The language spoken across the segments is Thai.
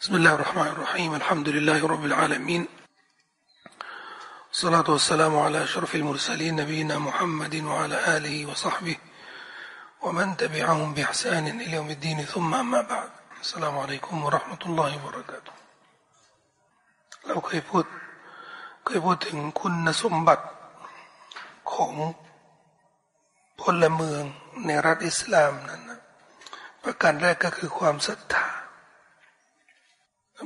بسم الله الرحمن الرحيم الحمد لله رب العالمين الصلاة والسلام على أشرف المرسلين نبينا محمد وعلى آله وصحبه ومن تبعهم بإحسان إلى يوم الدين ثم أما بعد السلام عليكم ورحمة الله وبركاته เราเคยพูดเคยพูดถึงคุณสมบัติของพลเมืองในรัฐอิสลามนั้นนะประการแรกก็คือความศรัทธา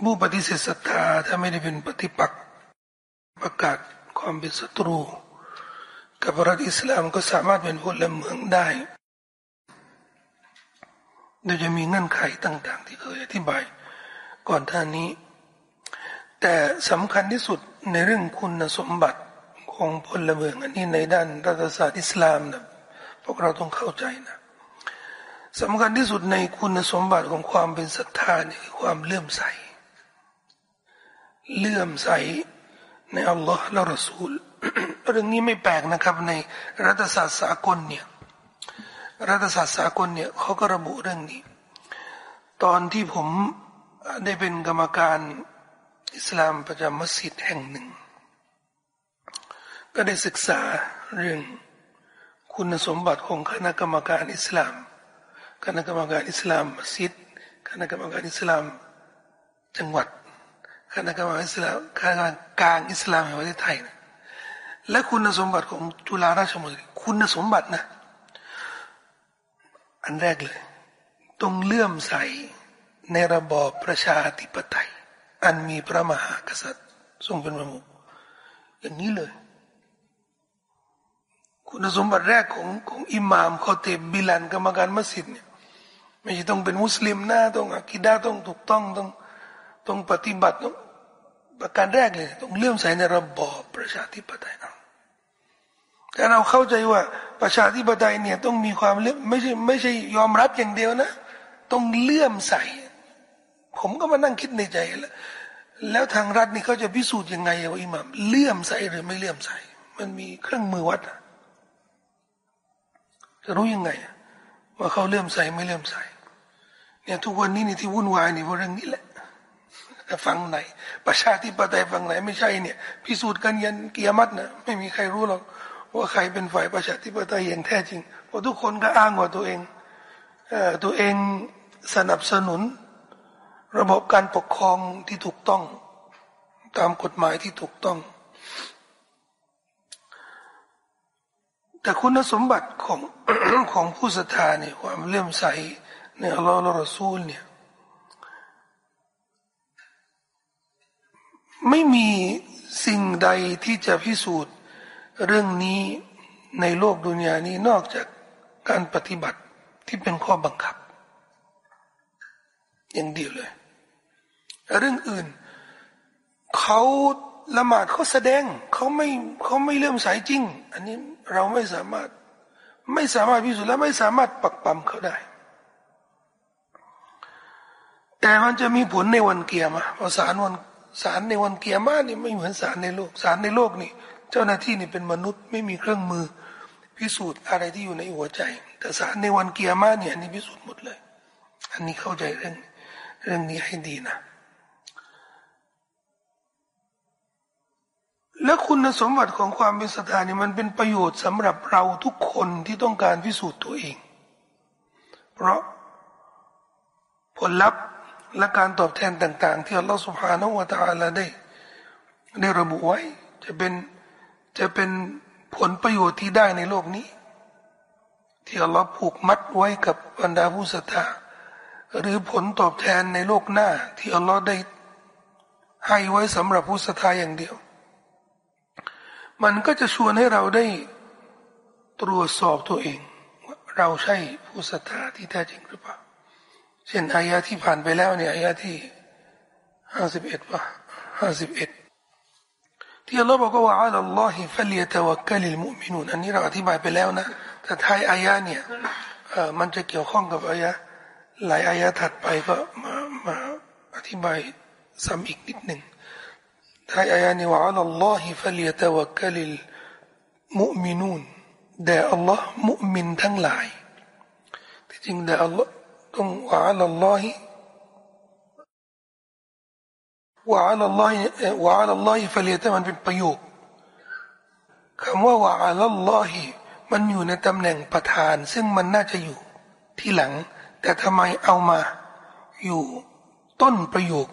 ผู้ปฏิเสธศรัทธาถ้าไม่ได้เป็นปฏิปักษ์ประกาศความเป็นศัตรู กับรัฐอิสลามก็สามารถเป็นพลเมืองได้โดยจะมีเงื่อนไขต่าง ๆ ที่เคยอธิบาย ก่อนท่านี้ แต่สำคัญที่สุดในเรื่องคุณสมบัติของพลเมืองอันนี้ในด้านรัฐศาสตร์อิสลามนะพวกเราต้องเข้าใจนะสำคัญที่สุดในคุณสมบัติของความเป็นศรัทธานี่คือความเลื่อมใส เลื่อมใสในอัลลอฮ์และรอซูลเรื่องนี้ไม่แปลกนะครับ ในรัฐศาสตร์สากลเนี่ยรัฐศาสตร์สากลเนี่ยเขาก็ระบุเรื่องนี้ ตอนที่ผมได้เป็นกรรมการอิสลามประจำมัสยิดแห่งหนึ่ง ก็ได้ศึกษาเรื่องคุณสมบัติของคณะกรรมการอิสลาม คณะกรรมการอิสลามมัสยิด คณะกรรมการอิสลามจังหวัด คณะกรรมการอิสลามคณะกรรมการอิสลามแห่งประเทศไทยนะและคุณสมบัติของจุฬาราชมงคลคุณสมบัตินะ อันแรกเลย ต้องเลื่อมใสในระบอบประชาธิปไตย อันมีพระมหากษัตริย์ ทรงเป็นประมุขอย่างนี้เลย คุณสมบัติแรกของของอิหม่ามคอเตบบิลันกรรมการมัสยิดเนี่ยไม่ใช่ต้องเป็นมุสลิมนะต้องอักิดาต้องถูกต้องต้อง ต้องปฏิบัติต้องประการแรกเลย ต้องเลื่อมใสในระบอบประชาธิปไตยเอาแต่เราเข้าใจว่าประชาธิปไตยเนี่ยต้องมีความเลื่อมไม่ใช่ไม่ใช่ยอมรับอย่างเดียวนะ ต้องเลื่อมใส ผมก็มานั่งคิดในใจแล้ว แล้วทางรัฐนี่เขาจะพิสูจน์ยังไงว่าอิหมัมเลื่อมใสหรือไม่เลื่อมใส มันมีเครื่องมือวัดจะรู้ยังไง ว่าเขาเลื่อมใสไม่เลื่อมใสเนี่ยทุกวันนี้นี่ที่วุ่นวายนี่เพราะเรื่องนี้แหละ ฝั่งไหน ประชาธิปไตยฝั่งไหน ไม่ใช่เนี่ย พิสูจน์กันยันเกียรตินะไม่มีใครรู้หรอกว่าใครเป็นฝ่ายประชาธิปไตยอย่างแท้จริงเพราะทุกคนก็อ้างว่าตัวเองเอตัวเองสนับสนุน ระบบการปกครองที่ถูกต้อง ตามกฎหมายที่ถูกต้อง แต่คุณสมบัติของของผู้ศรัทธาเนี่ยความเลื่อมใสในอัลลอฮ์และรอซูลเนี่ย ไม่มีสิ่งใดที่จะพิสูจน์เรื่องนี้ในโลกดุนยานี้นอกจากการปฏิบัติที่เป็นข้อบังคับ อย่างเดียวเลย เรื่องอื่น เขาละหมาดเขาแสดงเขาไม่เขาไม่เลื่อมใสจริง อันนี้เราไม่สามารถ ไม่สามารถพิสูจน์และไม่สามารถปักปั๊มเขาได้ แต่มันจะมีผลในวันเกียร์มาพอสารวัน ศาลในวันเกียร์มานี่ไม่เหมือนศาลในโลกศาลในโลกนี่ เจ้าหน้าที่นี่เป็นมนุษย์ไม่มีเครื่องมือ พิสูจน์อะไรที่อยู่ในหัวใจ แต่ศาลในวันเกียร์มาเนี่ยอันนี้พิสูจน์หมดเลย อันนี้เข้าใจเรื่องเรื่องนี้ให้ดีนะ และคุณสมบัติของความเป็นสถานี่มันเป็นประโยชน์สำหรับเราทุกคนที่ต้องการพิสูจน์ตัวเอง เพราะผลลัพธ์ และการตอบแทนต่าง ๆ ที่อัลลอฮฺสุบฮานาวะตาลาได้ ได้ระบุไว้ จะเป็นจะเป็นผลประโยชน์ที่ได้ในโลกนี้ ที่อัลลอฮฺผูกมัดไว้กับบรรดาผู้ศรัทธาหรือผลตอบแทนในโลกหน้า ที่อัลลอฮฺได้ให้ไว้สำหรับผู้ศรัทธาอย่างเดียว มันก็จะชวนให้เราได้ตรวจสอบตัวเองว่าเราใช่ผู้ศรัทธาที่แท้จริงหรือเปล่า เช่นอายะที่ผ่านไปแล้วเนี่ยอายะที่ห้าสิบเอ็ดป่ะห้าสิบเอ็ดที่อัลลอฮ์บอกว่าอัลลอฮิฟัลยตะวักกลิลมุมินูนอันนี้เราอธิบายไปแล้วนะแต่ท้ายอายะเนี่ยเออมันจะเกี่ยวข้องกับอายะหลายอายะถัดไปก็มามาอธิบายซ้ำอีกนิดหนึ่งท้ายอายะนี้ว่าอัลลอฮิฟัลยตะวักกลิลมุมินูนแต่อัลลอฮ์มุมินทั้งหลายที่จริงแต่อัลลอฮ์ ต้องวะอัลลอฮิว่าอัลลอฮ์ว่าอัลลอฮ์ฟะเลียแต่มันเป็นประโยคคำว่าวาอัลลอฮ์มันอยู่ในตำแหน่งประธาน ซึ่งมันน่าจะอยู่ที่หลัง แต่ทำไมเอามาอยู่ต้นประโยค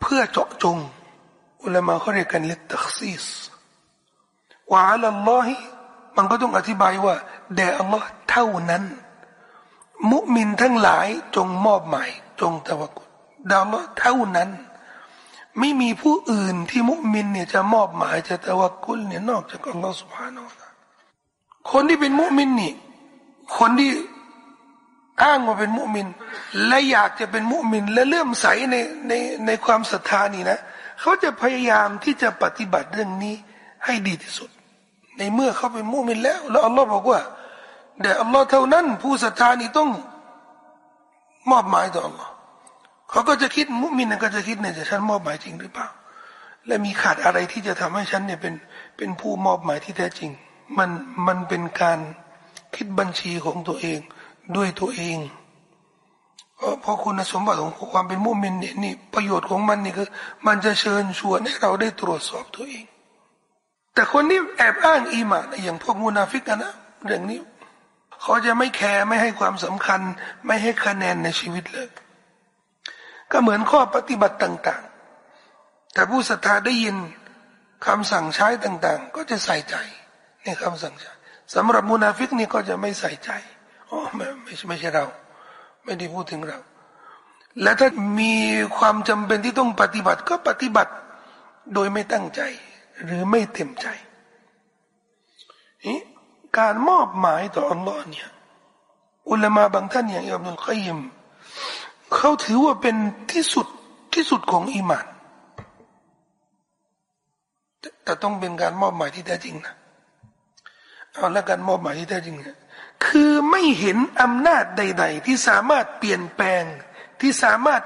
เพื่อเจาะจง อุลามะเขาเรียกกันเล็ตักซีสวาอัลลอฮ์มันก็ต้องอธิบายว่าแด่อัลลอฮ์เท่านั้น มุมินทั้งหลายจงมอบหมายจงตะวักุดาลอเท่านั้น ไม่มีผู้อื่นที่มุมินเนี่ยจะมอบหมายจะตะวักุลเนี่ยนอกจากอัลลอฮ์สุบฮานาอัลคนที่เป็นมุมินนี่ คนที่อ้างว่าเป็นมุมิน และอยากจะเป็นมุมิน และเลื่อมใสในในในความศรัทธานี่นะ เขาจะพยายามที่จะปฏิบัติเรื่องนี้ให้ดีที่สุด ในเมื่อเขาเป็นมุมินแล้ว แล้วอัลลอฮ์บอกว่า แต่อัลลอฮ์เท่านั้น ผู้ศรัทธานี่ต้อง มอบหมายต่ออัลลอฮ์เขาก็จะคิดมุมินก็จะคิดเนี่ยจะฉันมอบหมายจริงหรือเปล่า และมีขาดอะไรที่จะทำให้ฉันเนี่ยเป็นเป็นผู้มอบหมายที่แท้จริง มันมันเป็นการคิดบัญชีของตัวเองด้วยตัวเองเพราะคุณสมบัติของความเป็นมุมินเนี่ยนี่ประโยชน์ของมันนี่คือ มันจะเชิญชวนให้เราได้ตรวจสอบตัวเอง แต่คนที่แอบอ้างอีมานอย่างพวกมุนาฟิกนะเรื่องนี้ เขาจะไม่แคร์ไม่ให้ความสำคัญ ไม่ให้คะแนนในชีวิตเลย ก็เหมือนข้อปฏิบัติต่าง ๆ แต่ผู้ศรัทธาได้ยินคำสั่งใช้ต่าง ๆ ก็จะใส่ใจในคำสั่งใช้สำหรับมุนาฟิกนี่ก็จะไม่ใส่ใจอ๋อไม่ไม่ไม่ใช่เรา ไม่ได้พูดถึงเรา และถ้ามีความจำเป็นที่ต้องปฏิบัติก็ปฏิบัติโดยไม่ตั้งใจ หรือไม่เต็มใจนี่ การมอบหมายต่ออัลลอฮ์เนี่ยอุลามาบางท่านอย่างอิบนุลกัยมเขาถือว่าเป็นที่สุดที่สุดของอีมานแต่ต้องเป็นการมอบหมายที่แท้จริงนะเอาละการมอบหมายที่แท้จริงเนี่ยคือไม่เห็นอำนาจใด ๆ ที่สามารถเปลี่ยนแปลง ที่สามารถ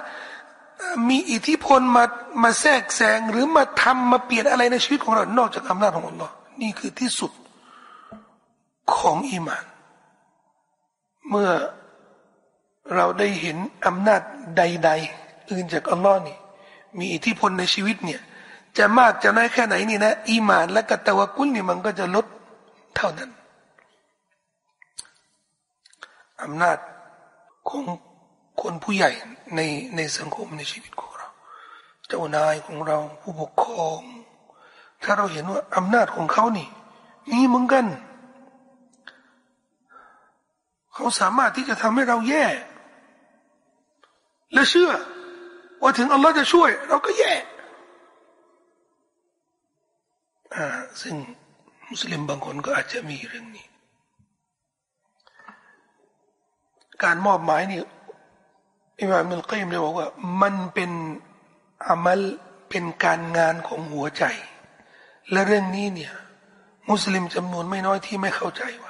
มีอิทธิพลมามาแทรกแซงหรือมาทำมาเปลี่ยนอะไรในชีวิตของเรา นอกจากอำนาจของอัลลอฮ์นี่คือที่สุด ของอีมานเมื่อเราได้เห็นอำนาจใด ๆ อื่นจากอัลลอฮ์นี่ มีอิทธิพลในชีวิตเนี่ย จะมากจะน้อยแค่ไหนนี่นะอีมาน และกตะวกุลนี่มันก็จะลดเท่านั้นอำนาจของคนผู้ใหญ่ในในสังคมในชีวิตของเรา เจ้านายของเราผู้ปกครอง ถ้าเราเห็นว่าอำนาจของเขานี่ มีเหมือนกัน เขาสามารถที่จะทำให้เราแย่ และเชื่อ ว่าถึงอัลลอฮ์จะช่วย เราก็แย่อ่าซึ่งมุสลิมบางคนก็อาจจะมีเรื่องนี้ การมอบหมายนี่อิมามมิลกิมเลยบอกว่า มันเป็นอามัลเป็นการงานของหัวใจ และเรื่องนี้เนี่ย มุสลิมจำนวนไม่น้อยที่ไม่เข้าใจว่า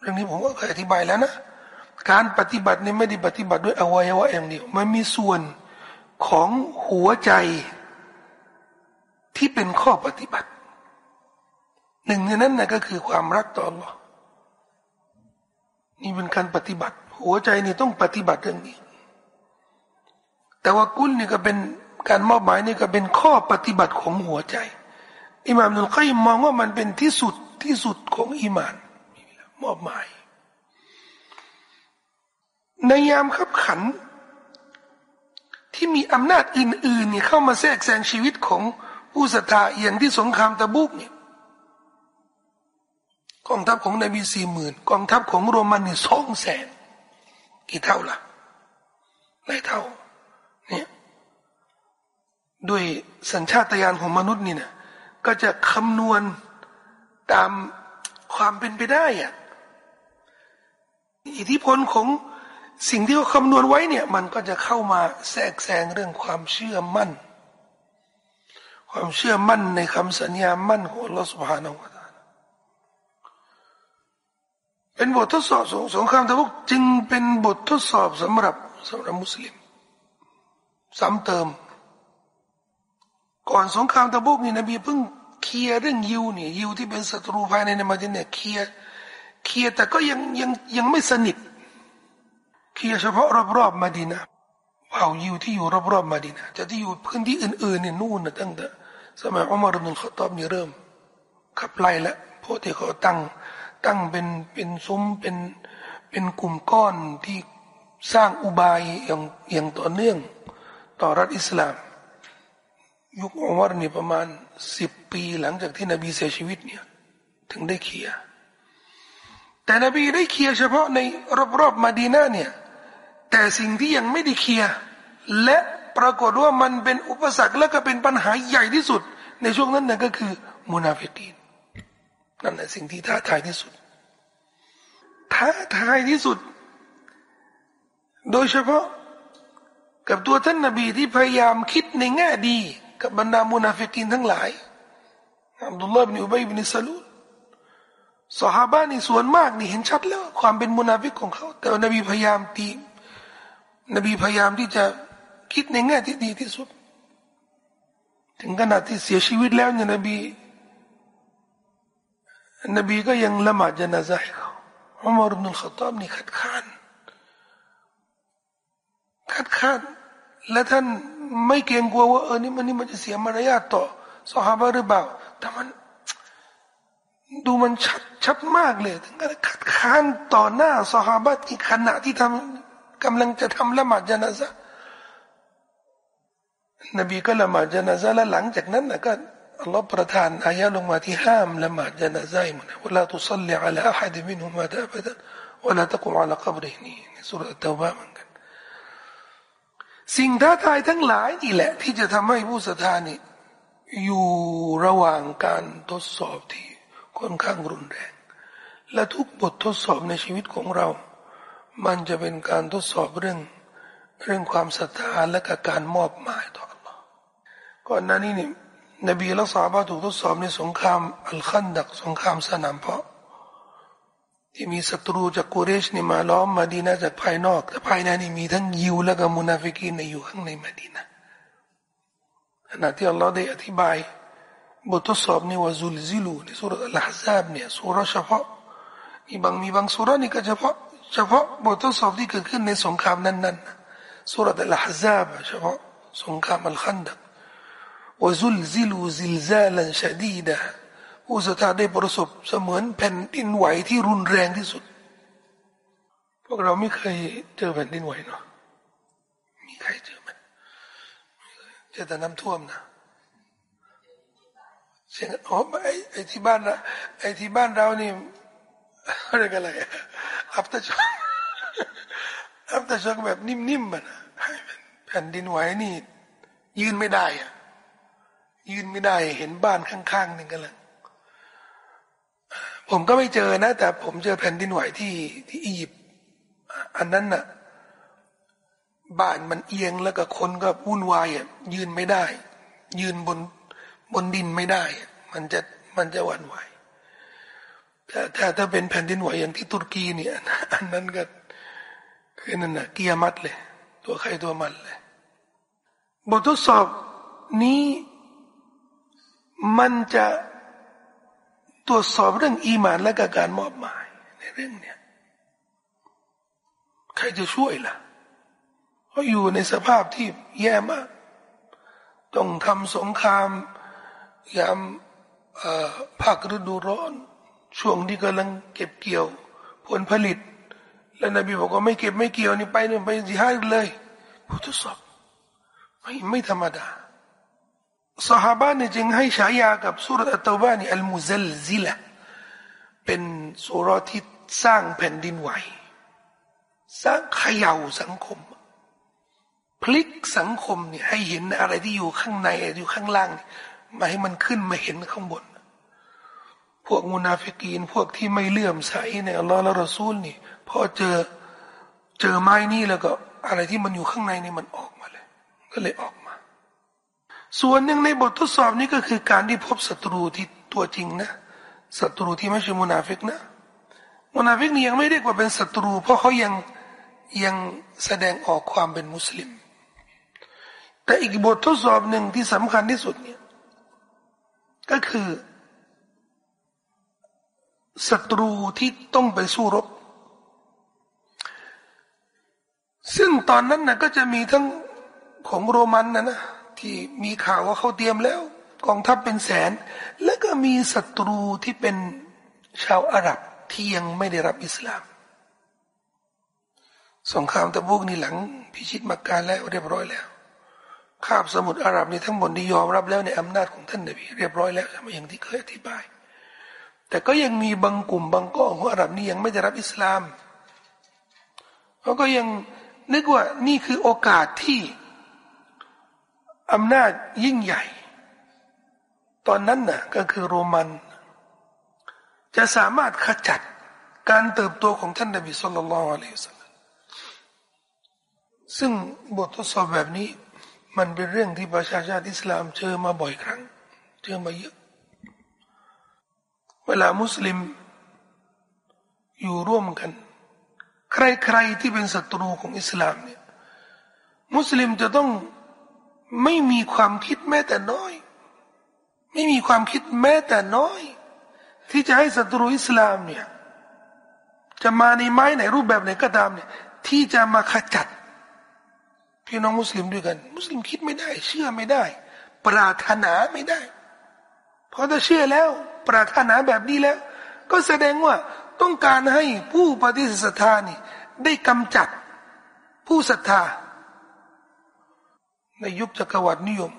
เรื่องนี้ผมก็เคยอธิบายแล้วนะการปฏิบัตินี่ไม่ได้ปฏิบัติด้วยอวัยวะอย่างเดียวมันมีส่วนของหัวใจ ที่เป็นข้อปฏิบัติ หนึ่งในนั้นนะก็คือความรักต่อ Allah นี่เป็นการปฏิบัติ หัวใจนี่ต้องปฏิบัติเรื่องนี้ แต่ว่ากุลนี่ก็เป็นการมอบหมายนี่ก็เป็นข้อปฏิบัติของหัวใจอิหม่ามนุลกัยมองว่ามันเป็นที่สุดที่สุดของอิมาน มอบหมาย ในยามขับขัน ที่มีอำนาจอื่นๆเนี่ยเข้ามาแทรกแซงชีวิตของผู้ศรัทธาอย่างที่สงครามตะบุกเนี่ยกองทัพของนบีสี่หมื่นกองทัพของโรมันนี่ยสองแสนกี่เท่าล่ะหลายเท่าเนี่ยด้วยสัญชาตญาณของมนุษย์นี่นะก็จะคำนวณตามความเป็นไปได้อะ อิทธิพลของสิ่งที่เขาคำนวณไว้เนี่ย มันก็จะเข้ามาแทรกแซงเรื่องความเชื่อมั่น ความเชื่อมั่นในคำสัญญามั่นของลอสุบฮานาอะเป็นบททดสอบสงครามตะบุกจึงเป็นบททดสอบสำหรับสำหรับมุสลิมซ้ำเติม ก่อนสงครามตะบุกนี่นบีเพิ่งเคลียร์เรื่องยิวนี่ยิวที่เป็นศัตรูภายในในมาดินเนี่ยเคลียร์ เคลียร์แต่ก็ยังยังยังไม่สนิทเคลียร์เฉพาะรอบๆมาดินะเผ่ายิวที่อยู่รอบๆมาดีนะจะที่อยู่พื้นที่อื่นๆเนี่ยนู่นนะตั้งแต่สมัยอุมารนุลขตอบนี่เริ่มขับไล่แล้วเพราะที่เขาตั้งตั้งเป็นเป็นซุ้มเป็นเป็นกลุ่มก้อนที่สร้างอุบายอย่างอย่างต่อเนื่องต่อรัฐอิสลาม ยุคอุมารนี่ประมาณสิบปีหลังจากที่นบีเสียชีวิตเนี่ยถึงได้เคลียร์ แต่นบีได้เคลียร์เฉพาะในรอบๆมาดีนาเนี่ยแต่สิ่งที่ยังไม่ได้เคลียร์และปรากฏว่ามันเป็นอุปสรรคและก็เป็นปัญหาใหญ่ที่สุด ในช่วงนั้นนั่นก็คือมุนาฟิกีนนั่นแหละสิ่งที่ท้าทายที่สุด ท้าทายที่สุด โดยเฉพาะกับตัวท่านนบีที่พยายามคิดในแง่ดี กับบรรดามุนาฟิกีนทั้งหลายอับดุลลาห์บินอุบัยบินซาลูล ซอฮาบะฮ์นี่ส่วนมากนี่เห็นชัดแล้ว ความเป็นมุนาฟิกของเขา แต่นบีพยายามตีนบีพยายามที่จะคิดในแง่ที่ดีที่สุด ถึงขนาดที่เสียชีวิตแล้วเนี่ยนบี นบีก็ยังละหมาดจนาซาให้เขาอุมารบินขตอบนี่ขัดขานขัดขานและท่านไม่เกรงกลัวว่าเออนี่มันนี่มันจะเสียมารยาทต่อสหายหรือเปล่าแต่มัน ดูมันชัดชัดมากเลยถึงกับขัดขานต่อหน้าสหายที่ขณะที่ทำกำลังจะทำละหมาดจนาซานบีก็ละหมาดจนาซาแล้วหลังจากนั้นนะก็อัลลอฮ์ประทานอายะลงมาที่ห้ามละหมาดจนาซาอิมุนะวลาตุซัลลิอัลาอะฮัดมินฮุมาดะบดะวลาตะกุมอัลกับริฮีนี่ในสุรตะวาเหมือนกันสิ่งท้าทายทั้งหลายนี่แหละ ที่จะทำให้ผู้ศรัทธานี่อยู่ระหว่างการทดสอบที่ ค่อนข้างรุนแรง และทุกบททดสอบในชีวิตของเรา มันจะเป็นการทดสอบเรื่องเรื่องความศรัทธาและกการมอบหมายต่อ Allah ก่อนหน้านี้นี่นบีและสาบะถูกทดสอบในสงครามอัลคันดักสงครามสนามเพาะ ที่มีศัตรูจากกุเรชนี่มาล้อมมาดีนาจากภายนอก แต่ภายในนี่มีทั้งยิวและก็มุนาฟิกีนในอยู่ข้างในมาดีนาขณะที่อัลลอฮ์ได้อธิบาย บททดสอบนี่ว่าซุลซิลูในสุรอัลฮซาบเนี่ยสุรเฉพาะมีบางมีบางสุรนี่ก็เฉพาะเฉพาะบททดสอบที่เกิดขึ้นในสงครามนั้นๆสุรอัลฮซาบเฉพาะสงครามอัลคันดักว่าซุลซิลูซิลซาลันชดีดะผู้ศรัทธาได้ประสบเสมือนแผ่นดินไหวที่รุนแรงที่สุด พวกเราไม่เคยเจอแผ่นดินไหวเนาะมีใครเจอไหมเจอแต่น้ำท่วมนะ เสียงอ๋อไอ้ไอ้ที่บ้านนะไอ้ที่บ้านเรานี่อะไรกันอะไรอัปตะช็อกอัปตะช็อกแบบนิ่มๆมันแผ่นดินไหวนี่ ยืนไม่ได้อะยืนไม่ได้ เห็นบ้านข้างๆนึงกันเลยผมก็ไม่เจอนะ แต่ผมเจอแผ่นดินไหวที่ที่อียิปต์อันนั้นน่ะ บ้านมันเอียงแล้วก็คนก็วุ่นวายอะยืนไม่ได้ ยืนบน บนดินไม่ได้ มันจะมันจะหวั่นไหวแต่ถ้าถ้าเป็นแผ่นดินไหวอย่างที่ตุรกีเนี่ยอันนั้นก็คือนั่นน่ะเกียร์มัดเลย ตัวใครตัวมันเลยบททดสอบนี้มันจะตรวจสอบเรื่องอีมานและกการมอบหมายในเรื่องเนี้ยใครจะช่วยล่ะเขาอยู่ในสภาพที่แย่มาก ต้องทำสงคราม ยามภาคฤดูร้อน ช่วงที่กำลังเก็บเกี่ยว ผลผลิต แล้วนบีบอกว่าไม่เก็บไม่เกี่ยวนี่ไปนี่ไปจิฮาดเลยผู้ทดสอบไม่ไม่ธรรมดาสหบ้านนี่จึงให้ฉายากับสุรอัตตบานี่อัลมุซัลซิละเป็นสุรที่สร้างแผ่นดินไหว สร้างขย่าสังคม พลิกสังคมเนี่ยให้เห็นอะไรที่อยู่ข้างในอยู่ข้างล่าง มาให้มันขึ้นมาเห็นข้างบน พวกมุนาฟิกีน พวกที่ไม่เลื่อมใสในอัลลอฮ์และรอซูลนี่พอเจอเจอไม้นี่แล้วก็ อะไรที่มันอยู่ข้างในนี่มันออกมาเลย ก็เลยออกมา ส่วนหนึ่งในบททดสอบนี้ก็คือการที่พบศัตรูที่ตัวจริงนะศัตรูที่ไม่ใช่มุนาฟิกนะมุนาฟิกนี่ยังไม่เรียกว่าเป็นศัตรู เพราะเขายังยังแสดงออกความเป็นมุสลิม แต่อีกบททดสอบหนึ่งที่สำคัญที่สุดเนี่ย ก็คือศัตรูที่ต้องไปสู้รบ ซึ่งตอนนั้นนะก็จะมีทั้งของโรมันนะนะที่มีข่าวว่าเขาเตรียมแล้ว กองทัพเป็นแสน แล้วก็มีศัตรูที่เป็นชาวอาหรับที่ยังไม่ได้รับอิสลามสงครามตะบุกนี่หลังพิชิตมักการแล้วเรียบร้อยแล้ว คาบสมุทรอาหรับนี่ทั้งหมดนี่ยอมรับแล้วในอำนาจของท่านนบีเรียบร้อยแล้วใช่ไหมอย่างที่เคยอธิบาย แต่ก็ยังมีบางกลุ่มบางก้อนของอาหรับนี่ยังไม่ได้รับอิสลามเขาก็ยังนึกว่านี่คือโอกาสที่อำนาจยิ่งใหญ่ ตอนนั้นน่ะก็คือโรมัน จะสามารถขจัดการเติบโตของท่านนบีสุลต่านละอัลลอฮฺซึ่งบททดสอบแบบนี้ มันเป็นเรื่องที่ประชาชาติอิสลามเจอมาบ่อยครั้ง เจอมาเยอะ เวลามุสลิม อยู่ร่วมกัน ใครๆที่เป็นศัตรูของอิสลามเนี่ยมุสลิมจะต้องไม่มีความคิดแม้แต่น้อย ไม่มีความคิดแม้แต่น้อย ที่จะให้ศัตรูอิสลามเนี่ยจะมาในไม้ไหนรูปแบบไหนก็ตามเนี่ยที่จะมาขจัด พี่น้องมุสลิมด้วยกัน มุสลิมคิดไม่ได้ เชื่อไม่ได้ ปรารถนาไม่ได้ เพราะถ้าเชื่อแล้ว ปรารถนาแบบนี้แล้ว ก็แสดงว่าต้องการให้ผู้ปฏิเสธศรัทธานี่ได้กำจัดผู้ศรัทธา ในยุคจักรวรรดินิยม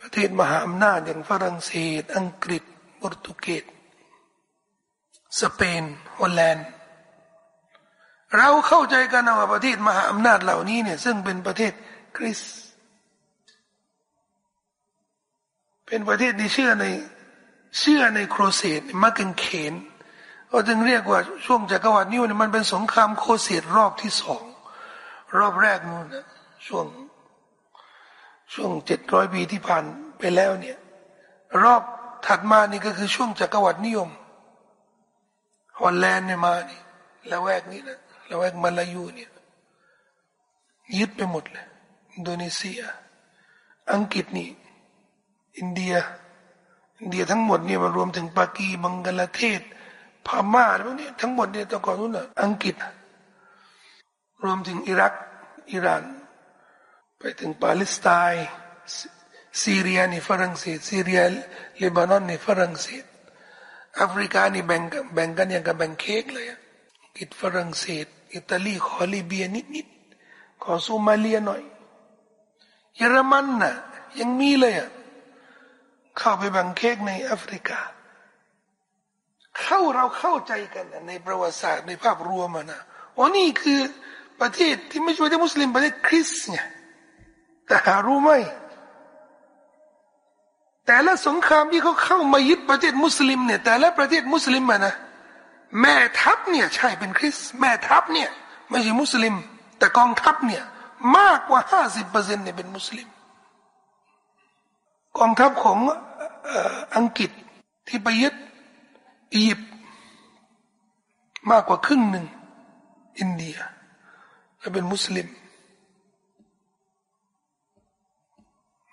ประเทศมหาอำนาจอย่างฝรั่งเศส อังกฤษโปรตุเกสสเปนฮอลแลนด์ เราเข้าใจกันว่าประเทศมหาอำนาจเหล่านี้เนี่ย ซึ่งเป็นประเทศคริสเป็นประเทศที่เชื่อในเชื่อในโครเสตมักเกนเขนก็จึงเรียกว่าช่วงจักรวรรดินิวเนี่ยมันเป็นสงครามโครเสตรอบที่สองรอบแรกนู่นนะช่วง ช่วงเจ็ดร้อยปีที่ผ่านไปแล้วเนี่ย รอบถัดมานี่ก็คือช่วงจักรวรรดินิยมฮอลแลนด์เนี่ยมานี่ละแวกนี้นะ ละแวกมาลายูเนี่ยยึดไปหมดเลยอินโดนีเซีย อังกฤษนี่ อินเดีย อินเดียทั้งหมดเนี่ยมารวมถึงปากีฯ บังกลาเทศพม่าอะไรพวกนี้ทั้งหมดเนี่ยตะก่อนนู้นนะอังกฤษ รวมถึงอิรัก อิหร่าน ไปถึงปาเลสไตน์ซีเรียนี่ฝรั่งเศสซีเรียเลบานอนนี่ฝรั่งเศสแอฟริกานี่แบ่งแบ่งกันอย่างกับแบ่งเค้กเลยอังกฤษฝรั่งเศส อิตาลีขอลิเบียนิดนิดขอซูมาเลียหน่อย เยอรมันน่ะยังมีเลยอะเข้าไปบ่งเค้กในแอฟริกา เข้าเราเข้าใจกันในประวัติศาสตร์ในภาพรวมนะว่านี่คือประเทศที่ไม่ใช่ประเทศมุสลิมประเทศคริสเนี่ยแต่หารู้ไหมแต่ละสงครามที่เขาเข้ามายึดประเทศมุสลิมเนี่ยแต่ละประเทศมุสลิมอะนะ แม่ทัพเนี่ยใช่เป็นคริสแม่ทัพเนี่ยไม่ใช่มุสลิม แต่กองทัพเนี่ยมากกว่าห้าสิบเปอร์เซ็นต์เนี่ยเป็นมุสลิม กองทัพของอังกฤษที่ไปยึดอียิปต์มากกว่าครึ่งหนึ่งอินเดียและเป็นมุสลิม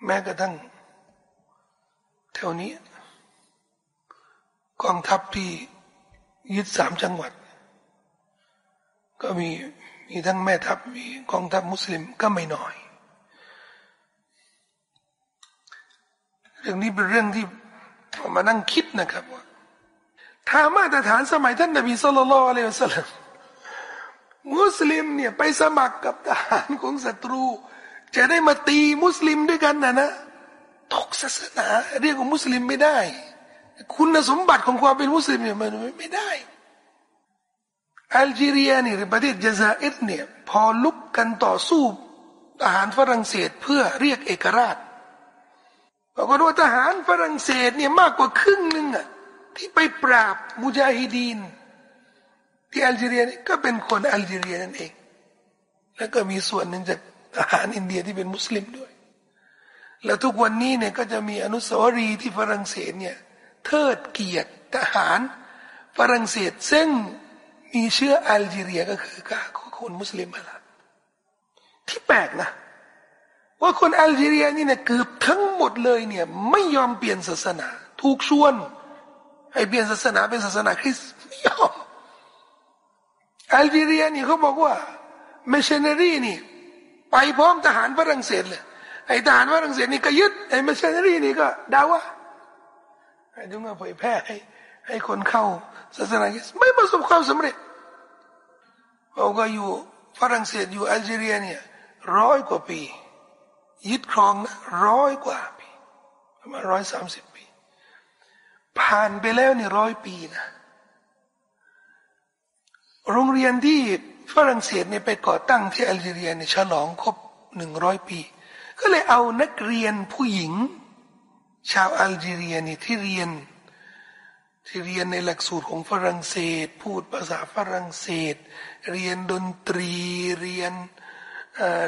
แม้กระทั่งแถวนี้กองทัพที่ ยึดสามจังหวัด ก็มีมีทั้งแม่ทัพมีกองทัพมุสลิมก็ไม่น้อย เรื่องนี้เป็นเรื่องที่ผมมานั่งคิดนะครับว่าถ้ามาตรฐานสมัยท่านนบีสุลต่านละอัลลอฮฺมุสลิมเนี่ยไปสมัครกับทหารของศัตรู จะได้มาตีมุสลิมด้วยกันนะนะตกศาสนาเรียกว่ามุสลิมไม่ได้ คุณสมบัติของความเป็นมุสลิมเนี่ยมันไม่ได้อัลจีเรียนี่หรือประเทศจาซาอิรเนี่ยพอลุกกันต่อสู้ทหารฝรั่งเศสเพื่อเรียกเอกราชปรากฏว่าทหารฝรั่งเศสเนี่ยมากกว่าครึ่งหนึ่งอะที่ไปปราบมุจาฮิดีน ที่อัลจีเรียนี่ก็เป็นคนอัลจีเรียนั่นเอง แล้วก็มีส่วนหนึ่งจากทหารอินเดียที่เป็นมุสลิมด้วย แล้วทุกวันนี้เนี่ยก็จะมีอนุสาวรีย์ที่ฝรั่งเศสเนี่ย เทิดเกียรติทหารฝรั่งเศสซึ่งมีเชื้ออัลจีเรียก็คือกาคนมุสลิมมาละที่แปลกนะ ว่าคนอัลจีเรียนี่เนี่ยเกือบทั้งหมดเลยเนี่ยไม่ยอมเปลี่ยนศาสนา ถูกชวน ให้เปลี่ยนศาสนาเป็นศาสนาคริสต์ไม่ยอมอัลจีเรียนี่เขาบอกว่าเมชเนรีนี่ ไปพร้อมทหารฝรั่งเศสเลยไอ้ทหารฝรั่งเศสนี่ก็ยึดไอ้เมชเนรีนี่ก็ดาวะไอ้ ถึงมาเผยแพร่ให้ให้คนเข้าศาสนาไม่ประสบความสำเร็จเราก็อยู่ฝรั่งเศสอยู่อัลจีเรียเนี่ยร้อยกว่าปี ยึดครองนะร้อยกว่าปีประมาณร้อยสามสิบปี ผ่านไปแล้วนี่ร้อยปีนะโรงเรียนที่ฝรั่งเศสเนี่ยไปก่อตั้งที่อัลจีเรียเนี่ยฉลองครบหนึ่งร้อยปี ก็เลยเอานักเรียนผู้หญิง ชาวอัลจีเรียนี่ที่เรียนที่เรียนในหลักสูตรของฝรั่งเศส พูดภาษาฝรั่งเศส เรียนดนตรีเรียน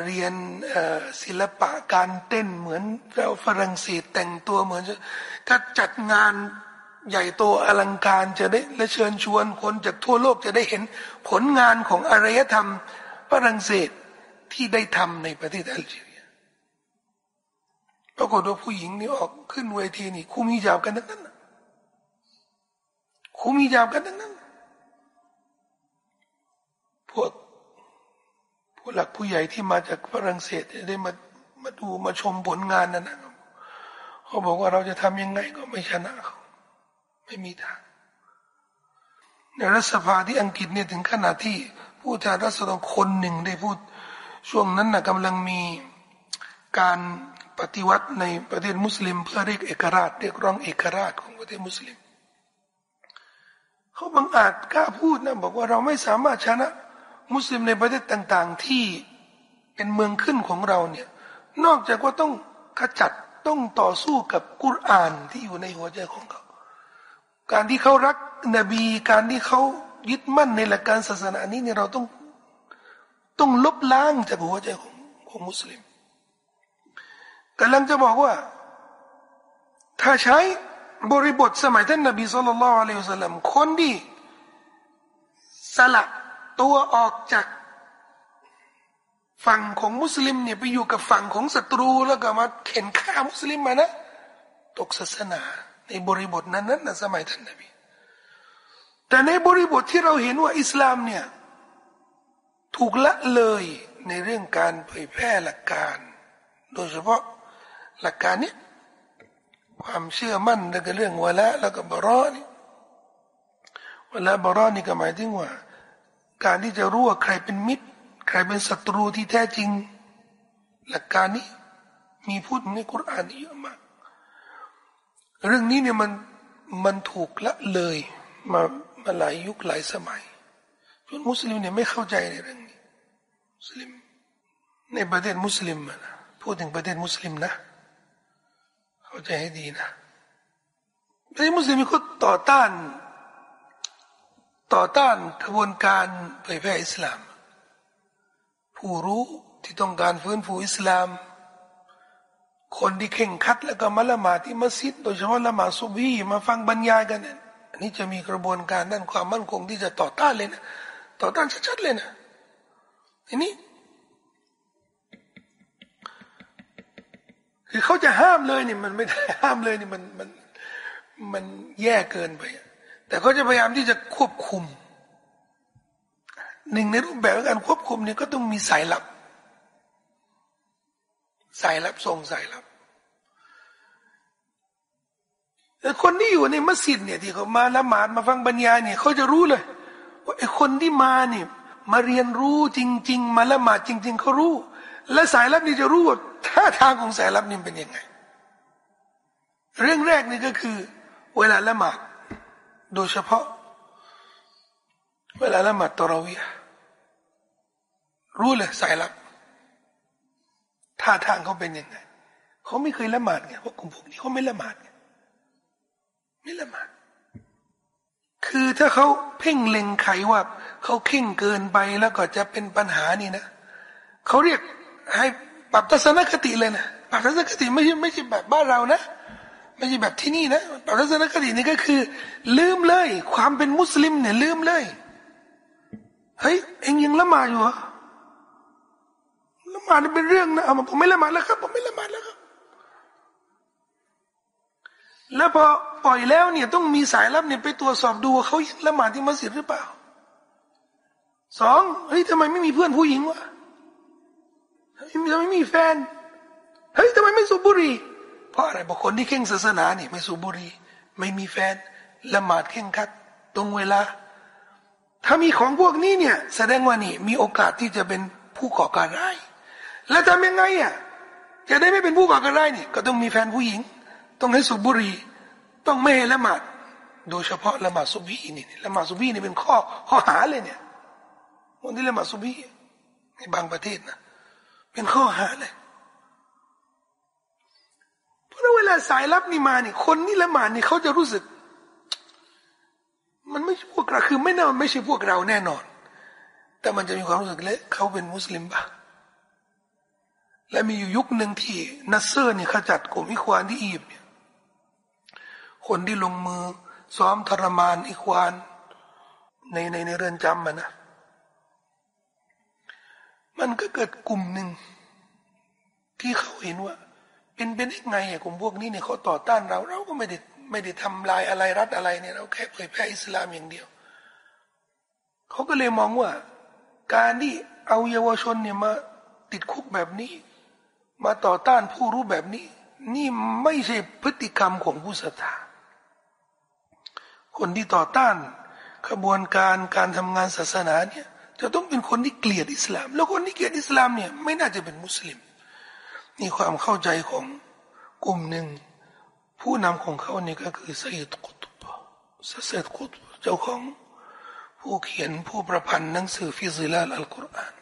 เรียนศิลปะการเต้นเหมือนเราฝรั่งเศสแต่งตัวเหมือน ถ้าจัดงานใหญ่โตอลังการจะได้และเชิญชวนคนจากทั่วโลกจะได้เห็นผลงานของอารยธรรมฝรั่งเศสที่ได้ทำในประเทศอัลจี ปรากฏว่าผู้หญิงนี่ออกขึ้นเวทีนี่คุมีจาบกันทั้งนั้นคุมีจาบกันทั้งนั้น พวกผู้หลักผู้ใหญ่ที่มาจากฝรั่งเศสได้มามาดูมาชมผลงานนั้นนะเขาบอกว่าเราจะทำยังไงก็ไม่ชนะเขาไม่มีทางในรัฐสภาที่อังกฤษเนี่ยถึงขนาดที่ผู้แทนรัศดรคนหนึ่งได้พูด ช่วงนั้นนะกำลังมีการ ปฏิวัติในประเทศมุสลิม เพื่อเรียกเอกราช เรียกร้องเอกราชของประเทศมุสลิม เขาบังอาจกล้าพูดนะบอกว่าเราไม่สามารถชนะ มุสลิมในประเทศต่างๆ ที่เป็นเมืองขึ้นของเราเนี่ยนอกจากว่าต้องขจัดต้องต่อสู้กับกุรอานที่อยู่ในหัวใจของเขา การที่เขารักนบี การที่เขายึดมั่นในหลักการศาสนานี้เนี่ยเราต้องต้องลบล้างจากหัวใจของของมุสลิม กำลังจะบอกว่า ถ้าใช้บริบทสมัยท่านนบีสุลต่านละอัลลอฮฺสัลลัมคนที่สละตัวออกจากฝั่งของมุสลิมเนี่ยไปอยู่กับฝั่งของศัตรูแล้วก็มาเข็นฆ่ามุสลิมมานะตกศาสนา ในบริบทนั้นนั้นนะสมัยท่านนบีแต่ในบริบทที่เราเห็นว่าอิสลามเนี่ยถูกละเลยในเรื่องการเผยแพร่หลักการ โดยเฉพาะ หลักการนี้ความเชื่อมั่นในเรื่องวะละแล้วก็บรอนี่วะละบรอนี่ก็หมายถึงว่า การที่จะรู้ว่าใครเป็นมิตร ใครเป็นศัตรูที่แท้จริง หลักการนี้มีพูดในคุรานเยอะมาก เรื่องนี้เนี่ยมันมันถูกละเลยมามาหลายยุคหลายสมัยจนมุสลิมเนี่ยไม่เข้าใจในเรื่องนี้มุสลิมในประเทศมุสลิมนะพูดถึงประเทศมุสลิมนะ เข้าใจให้ดีนะประเทศมุสลิมเขาต่อต้าน ต่อต้านกระบวนการเผยแพร่อิสลาม ผู้รู้ที่ต้องการฟื้นฟูอิสลาม คนที่เข่งคัดแล้วก็มาละหมาดที่มัสยิด โดยเฉพาะละหมาดซุบีมาฟังบรรยายกันอันนี้จะมีกระบวนการด้านความมั่นคงที่จะต่อต้านเลยนะต่อต้านชัดๆเลยนะทีนี้ คือเขาจะห้ามเลยนี่มันไม่ได้ห้ามเลยนี่มันมันมันแย่เกินไป แต่เขาจะพยายามที่จะควบคุม หนึ่งในรูปแบบการควบคุมเนี่ยก็ต้องมีสายลับ สายลับส่งสายลับแต่คนที่อยู่ในมัสยิดเนี่ยที่เขามาละหมาดมาฟังบรรยายเนี่ยเขาจะรู้เลยว่าไอ้คนที่มาเนี่ยมาเรียนรู้จริง ๆ มาละหมาดจริง ๆเขารู้ และสายลับนี่จะรู้ว่า ท่าทางของสายลับนี่เป็นยังไง เรื่องแรกนี่ก็คือ เวลาละหมาดโดยเฉพาะ เวลาละหมาดตอราวีรู้เลยสายลับท่าทางเขาเป็นยังไงเขาไม่เคยละหมาดไงเพวกกลุ่มพวกนี้เขาไม่ละหมาดไงไม่ละหมาดคือถ้าเขาเพ่งเล็งไขว่าเขาเข่งเกินไปแล้วก็จะเป็นปัญหานี่นะเขาเรียกให้ ปรับทัศนคติเลยนะปรับทัศนคติไม่ใช่ไม่ใช่แบบบ้านเรานะไม่ใช่แบบที่นี่นะปรับทัศนคตินี่ก็คือ ลืมเลย ความเป็นมุสลิมเนี่ยลืมเลยเฮ้ยเองยังละหมาดอยู่เหรอละหมาดเป็นเรื่องนะเอาผมไม่ละหมาดแล้วครับ ผมไม่ละหมาดแล้วครับ แล้วพอปล่อยแล้วเนี่ยต้องมีสายลับเนี่ยไปตรวจสอบดูว่าเขายังละหมาดที่มัสยิดหรือเปล่าสองเฮ้ยทำไมไม่มีเพื่อนผู้หญิงวะ ทำไมไม่มีแฟนเฮ้ยทำไมไม่สูบบุหรี่เพราะอะไรบางคนที่เข่งศาสนานี่ไม่สูบบุหรี่ไม่มีแฟนละหมาดเข่งคัดตรงเวลา ถ้ามีของพวกนี้เนี่ยแสดงว่านี่มีโอกาสที่จะเป็นผู้ก่อการร้าย แล้วทำยังไงอะจะได้ไม่เป็นผู้ก่อการร้ายนี่ก็ต้องมีแฟนผู้หญิง ต้องให้สูบบุหรี่ต้องไม่ให้ละหมาดโดยเฉพาะละหมาดซุบีนี่ละหมาดซุบีนี่เป็นข้อข้อหาเลยเนี่ยคนที่ละหมาดซุบีในบางประเทศนะ เป็นข้อหาเลยเพราะเวลาสายลับนี่มาเนี่ยคนนี่ละหมาดนี่เขาจะรู้สึก มันไม่ใช่พวกเราคือไม่น่าไม่ใช่พวกเราแน่นอน แต่มันจะมีความรู้สึกเลยเขาเป็นมุสลิมปะและมีอยู่ยุคหนึ่งที่นัสเซอร์เนี่ยขจัดกลุ่มอิควานที่อียิปต์เนี่ยคนที่ลงมือซ้อมทรมานอิควานในในในเรือนจำมันนะ มันก็เกิดกลุ่มหนึ่ง ที่เขาเห็นว่า เป็นเป็นยังไงอะกลุ่มพวกนี้เนี่ยเขาต่อต้านเรา เราก็ไม่ได้ไม่ได้ทำลายอะไรรัฐอะไรเนี่ยเราแค่เผยแพร่อิสลามอย่างเดียวเขาก็เลยมองว่า การที่เอาเยาวชนเนี่ยมาติดคุกแบบนี้ มาต่อต้านผู้รู้แบบนี้ นี่ไม่ใช่พฤติกรรมของผู้ศรัทธาคนที่ต่อต้านขบวนการการทำงานศาสนาเนี่ย จะต้องเป็นคนที่เกลียดอิสลาม แล้วคนที่เกลียดอิสลามเนี่ยไม่น่าจะเป็นมุสลิม นี่ความเข้าใจของกลุ่มหนึ่งผู้นำของเขาเนี่ยก็คือสัยดกุตบเซดกุตบ์เจ้าของผู้เขียนผู้ประพันธ์หนังสือฟีซิลาลอัลกุรอาน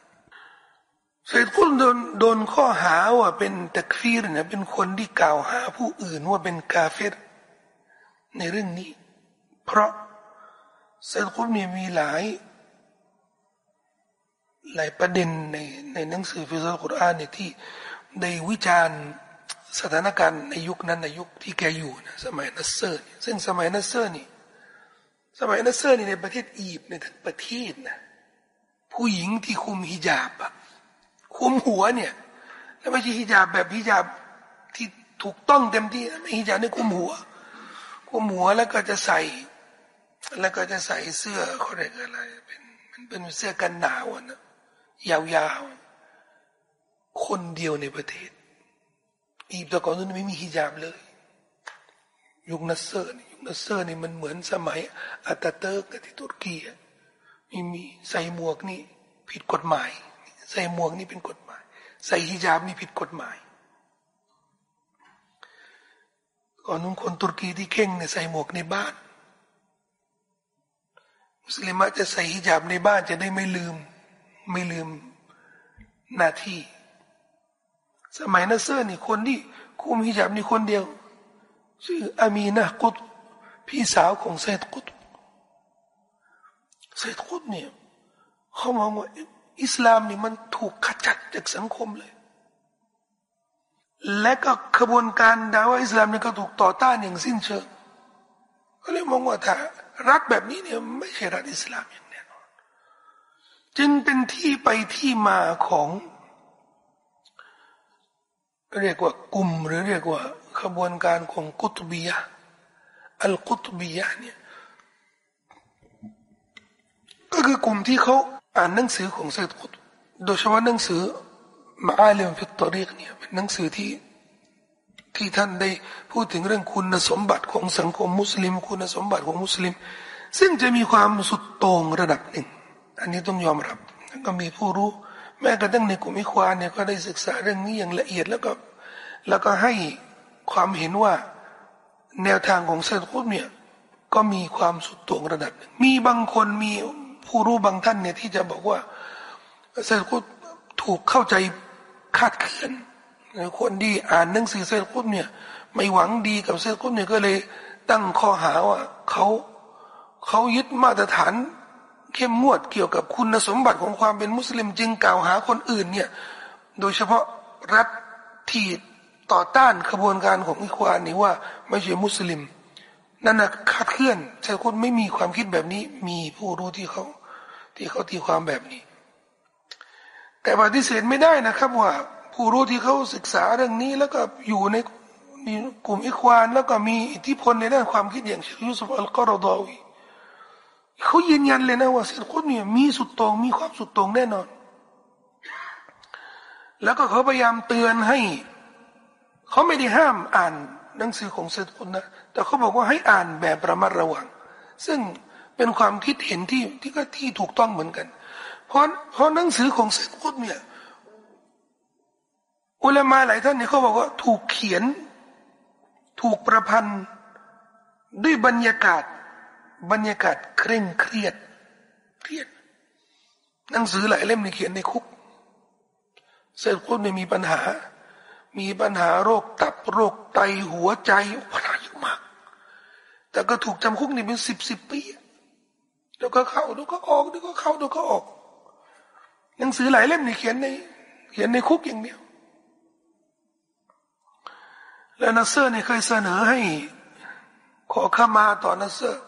เซดกุตบ์โดนโดนข้อหาว่าเป็นตักฟีรเนี่ยเป็นคนที่กล่าวหาผู้อื่นว่าเป็นกาเฟรในเรื่องนี้ เพราะเซดกุตบ์นี่มีหลาย หลายประเด็นในในหนังสือฟีซิลาลกุรอานเนี่ยที่ได้วิจารณ์สถานการณ์ในยุคนั้นในยุคที่แกอยู่นะสมัยนัสเซอร์ซึ่งสมัยนัสเซอร์นี่สมัยนัสเซอร์นี่ในประเทศอียิปต์ในทั้งประเทศนะผู้หญิงที่คุมฮิญาบอะคุมหัวเนี่ยแล้วไม่ใช่ฮิญาบแบบฮิญาบที่ถูกต้องเต็มที่ไม่ฮิญาบในคุมหัว คุมหัวแล้วก็จะใส่ แล้วก็จะใส่เสื้อเขาเรียกอะไรเป็นมันเป็นเสื้อกันหนาวนะ ยาวๆ คนเดียวในประเทศ อียิปต์ตะก่อนนั้นไม่มีฮิญาบเลย ยุคนัสเซอร์นี่ยุคนัสเซอร์นี่มันเหมือนสมัยอตาเติร์กที่ตุรกีมีมีใส่หมวกนี่ผิดกฎหมาย ใส่หมวกนี่ผิดกฎหมาย ใส่ฮิญาบนี่ผิดกฎหมายก่อนนู้นคนตุรกีที่เคร่งเนี่ยใส่หมวกในบ้าน มุสลิมจะใส่ฮิญาบในบ้านจะได้ไม่ลืม ไม่ลืมหน้าที่ สมัยนัสเซอร์นี่คนที่คุมฮิญาบนี่คนเดียว ชื่ออามีนะกุตบ์พี่สาวของเซดกุตบ์เซดกุตบ์เนี่ยเขามองว่าอิสลามนี่มันถูกขจัดจากสังคมเลย และก็ขบวนการดะอ์วะฮ์อิสลามนี่ก็ถูกต่อต้านอย่างสิ้นเชิงก็เลยมองว่าถ้ารัฐแบบนี้เนี่ยไม่ใช่รัฐอิสลามอย่า จึงเป็นที่ไปที่มาของ เรียกว่ากลุ่มหรือเรียกว่า ขบวนการของกุตบียะอัลกุตบียะเนี่ยก็คือกลุ่มที่เขาอ่านหนังสือของไซด์กุตโดยเฉพาะหนังสือมาอาเลมฟิตตอรีกเนี่ยเป็นหนังสือที่ที่ท่านได้พูดถึงเรื่องคุณสมบัติของสังคมมุสลิม คุณสมบัติของมุสลิม ซึ่งจะมีความสุดโต่งระดับหนึ่ง อันนี้ต้องยอมรับ ก็มีผู้รู้ แม้กระทั่งในกลุ่มอิควานเนี่ยก็ได้ศึกษาเรื่องนี้อย่างละเอียดแล้วก็แล้วก็ให้ความเห็นว่าแนวทางของเซตคุบเนี่ยก็มีความสุดโต่งระดับหนึ่งมีบางคนมีผู้รู้บางท่านเนี่ยที่จะบอกว่าเซตคุบถูกเข้าใจคาดเคลื่อนคนที่อ่านหนังสือเซลกุตเนี่ยไม่หวังดีกับเซลกุตเนี่ยก็เลยตั้งข้อหาว่าเขาเขายึดมาตรฐาน เข้มงวดเกี่ยวกับคุณสมบัติของความเป็นมุสลิมจึงกล่าวหาคนอื่นเนี่ยโดยเฉพาะรัฐที่ต่อต้านขบวนการของอิควานนี่ว่าไม่ใช่มุสลิม นั่นนะคาดเคลื่อนเซลกุตไม่มีความคิดแบบนี้ มีผู้รู้ที่เขาที่เขาตีความแบบนี้ แต่ปฏิเสธไม่ได้นะครับ ว่าผู้รู้ที่เขาศึกษาเรื่องนี้แล้วก็อยู่ในกลุ่มอิควาน แล้วก็มีอิทธิพลในด้านความคิดอย่างชยูสุฟอัลกอรดอวี เขายืนยันเลยนะว่าเซตคุตเนี่ยมีสุดตรง มีความสุดตรงแน่นอน แล้วก็เขาพยายามเตือนให้ เขาไม่ได้ห้ามอ่านหนังสือของเซตคุตนะ แต่เขาบอกว่าให้อ่านแบบระมัดระวัง ซึ่งเป็นความคิดเห็นที่ที่ก็ที่ถูกต้องเหมือนกัน เพราะเพราะหนังสือของเซตคุตเนี่ยอุลามาหลายท่านเนี่ยเขาบอกว่าถูกเขียน ถูกประพันธ์ด้วยบรรยากาศ บรรยากาศเคร่งเครียด เครียด หนังสือหลายเล่มนี่เขียนในคุก เสร็จคนไม่มีปัญหา มีปัญหาโรคตับโรคไตหัวใจปัญหาเยอะมาก แต่ก็ถูกจำคุกนี่เป็นสิบสิบปีเดี๋ยวก็เข้าเดี๋ยวก็ออกเดี๋ยวก็เข้าเดี๋ยวก็ออก หนังสือหลายเล่มนี่เขียนใน เขียนในคุกอย่างเดียว แล้วนัสเซอร์เนี่ยเคยเสนอให้ ขอขมาต่อนัสเซอร์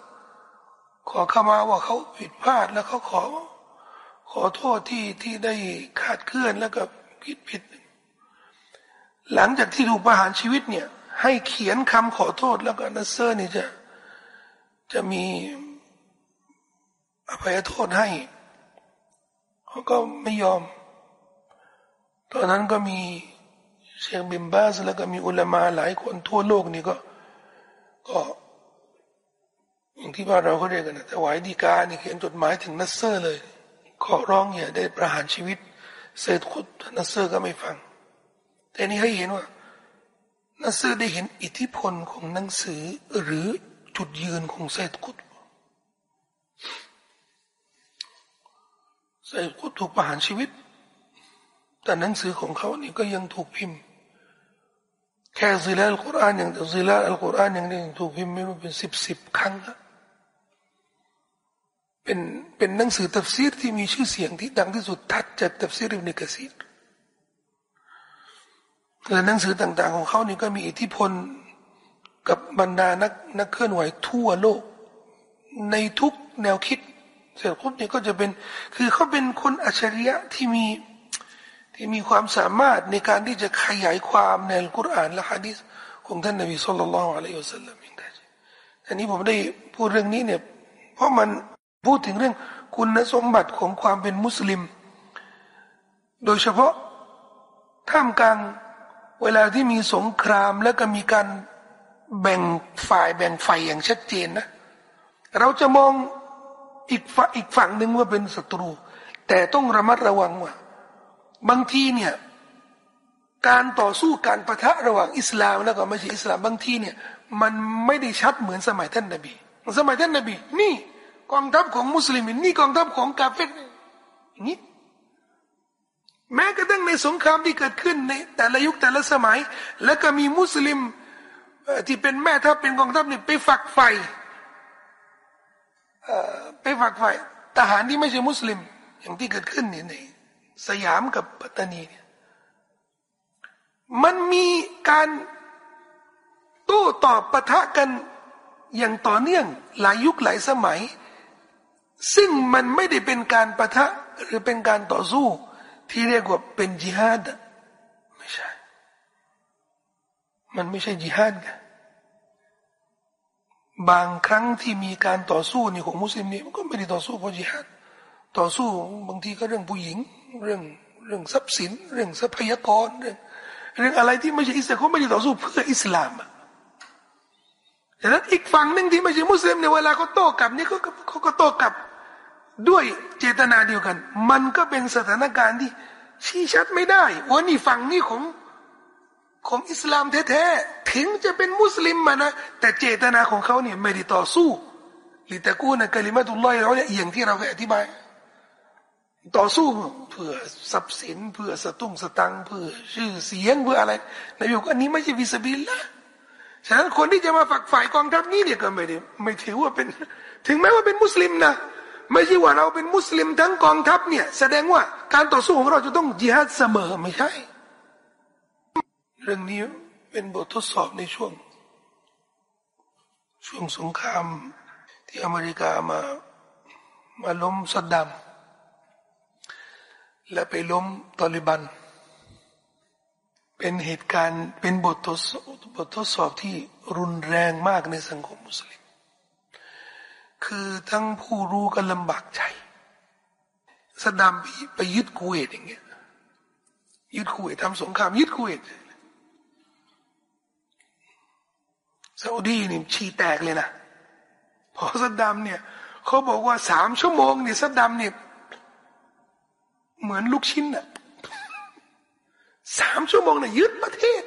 ขอขมาว่าเขาผิดพลาดแล้วเขาขอ ขอโทษที่ที่ได้คลาดเคลื่อนแล้วก็ผิดผิด หลังจากที่ถูกประหารชีวิตเนี่ย ให้เขียนคำขอโทษแล้วก็นัสเซอร์นี่จะจะมีอภัยโทษให้เขาก็ไม่ยอม ตอนนั้นก็มีเชคบินบาซแล้วก็มีอุลามาหลายคนทั่วโลกนี่ก็ ก็ อย่างที่บ้านเราเขาเรียกกันนะถวายฎีกาเนี่ยเขียนจดหมายถึงนัสเซอร์เลย ขอร้องอย่าได้ประหารชีวิตเซดกุตบ์นัสเซอร์ก็ไม่ฟัง แต่นี่ให้เห็นว่านัสเซอร์ได้เห็นอิทธิพลของหนังสือหรือจุดยืนของเซดกุตบ์เซดกุตบ์ถูกประหารชีวิต แต่หนังสือของเขานี่ก็ยังถูกพิมพ์ แค่ซิลาลอัลกุรอานอย่างซิลาลอัลกุรอานอย่างนี้ถูกพิมพ์ไม่รู้เป็นสิบสิบครั้งแล้ว เป็นเป็นหนังสือตัฟซีรที่มีชื่อเสียงที่ดังที่สุดถัดจากตัฟซีรอิบนกะซีรและหนังสือต่าง ๆ ของเขานี่ก็มีอิทธิพลกับบรรดานักนักเคลื่อนไหวทั่วโลก ในทุกแนวคิดเซดกุตบ์เนี่ยก็จะเป็นคือเขาเป็นคนอัจฉริยะที่มีที่มีความสามารถในการที่จะขยายความในอัลกุรอานและฮะดีษของท่านนบี صلى الله عليه وسلم อย่างไรอันนี้ผมได้พูดเรื่องนี้เนี่ยเพราะมัน พูดถึงเรื่องคุณสมบัติของความเป็นมุสลิม โดยเฉพาะท่ามกลางเวลาที่มีสงครามแล้วก็มีการแบ่งฝ่ายแบ่งฝ่ายอย่างชัดเจนนะ เราจะมองอีกฝั่งอีกฝั่งหนึ่งว่าเป็นศัตรู แต่ต้องระมัดระวังว่า บางทีเนี่ยการต่อสู้การประทะระหว่างอิสลามแล้วก็ไม่ใช่อิสลามบางทีเนี่ย มันไม่ได้ชัดเหมือนสมัยท่านนบี สมัยท่านนบีนี่ กองทัพของมุสลิมนี่กองทัพของกาเฟตอย่างนี้แม้กระทั่งในสงครามที่เกิดขึ้นในแต่ละยุคแต่ละสมัย แล้วก็มีมุสลิมที่เป็นแม่ทัพเป็นกองทัพเนี่ยไปฝักไฟไปฝักไฟทหารที่ไม่ใช่มุสลิม อย่างที่เกิดขึ้นนี่ในสยามกับปัตตานีเนี่ยมันมีการโต้ตอบปะทะกันอย่างต่อเนื่องหลายยุคหลายสมัย ซึ่งมันไม่ได้เป็นการประทะหรือเป็นการต่อสู้ ที่เรียกว่าเป็นจิฮาดไม่ใช่ มันไม่ใช่จิฮาดกันบางครั้งที่มีการต่อสู้นี่ของมุสลิมนี่มันก็ไม่ได้ต่อสู้เพราะจิฮาดต่อสู้บางทีก็เรื่องผู้หญิง เรื่องเรื่องทรัพย์สิน เรื่องทรัพยากรเรื่องเรื่องอะไรที่ไม่ใช่อิสลามเขาไม่ได้ต่อสู้เพื่ออิสลามอะแต่นั้นอีกฝั่งหนึ่งที่ไม่ใช่มุสลิมในเวลาเขาโต้กลับนี่เขาเขาก็โต้กลับ ด้วยเจตนาเดียวกัน มันก็เป็นสถานการณ์ที่ ชี้ชัดไม่ได้ว่านี่ฝั่งนี้ของของอิสลามแท้ๆถึงจะเป็นมุสลิมมานะแต่เจตนาของเขาเนี่ยไม่ได้ต่อสู้ลิตะกูนะกลิมาตุลลอยเราเนี่ยอย่างที่เราเคยอธิบาย ต่อสู้เพื่อทรัพย์สินเพื่อสตุ้งสตังเพื่อชื่อเสียงเพื่ออะไรนายบอกอันนี้ไม่ใช่วิสบิลละฉะนั้นคนที่จะมาฝักฝ่ายกองทัพนี้เนี่ยก็ไม่ได้ไม่ถือว่าเป็น ถึงแม้ว่าเป็นมุสลิมนะ ไม่ใช่ว่าเราเป็นมุสลิมทั้งกองทัพเนี่ยแสดงว่าการต่อสู้ของเราจะต้องจิฮัดเสมอไม่ใช่ เรื่องนี้เป็นบททดสอบในช่วง ช่วงสงครามที่อเมริกามามาล้มสัดดัมและไปล้มตอลิบัน เป็นเหตุการณ์เป็นบททดสอบบททดสอบที่รุนแรงมากในสังคมมุสลิม คือทั้งผู้รู้ก็ลำบากใจสดามไปยึดคูเวตอย่างเงี้ยยึดคูเวตทำสงครามยึดคูเวตซาอุดีนี่ชีแตกเลยนะพอสดามเนี่ยเขาบอกว่าสามชั่วโมงเนี่ยสดามเนี่ยเหมือนลูกชิ้นอะสามชั่วโมงเนี่ยยึดประเทศ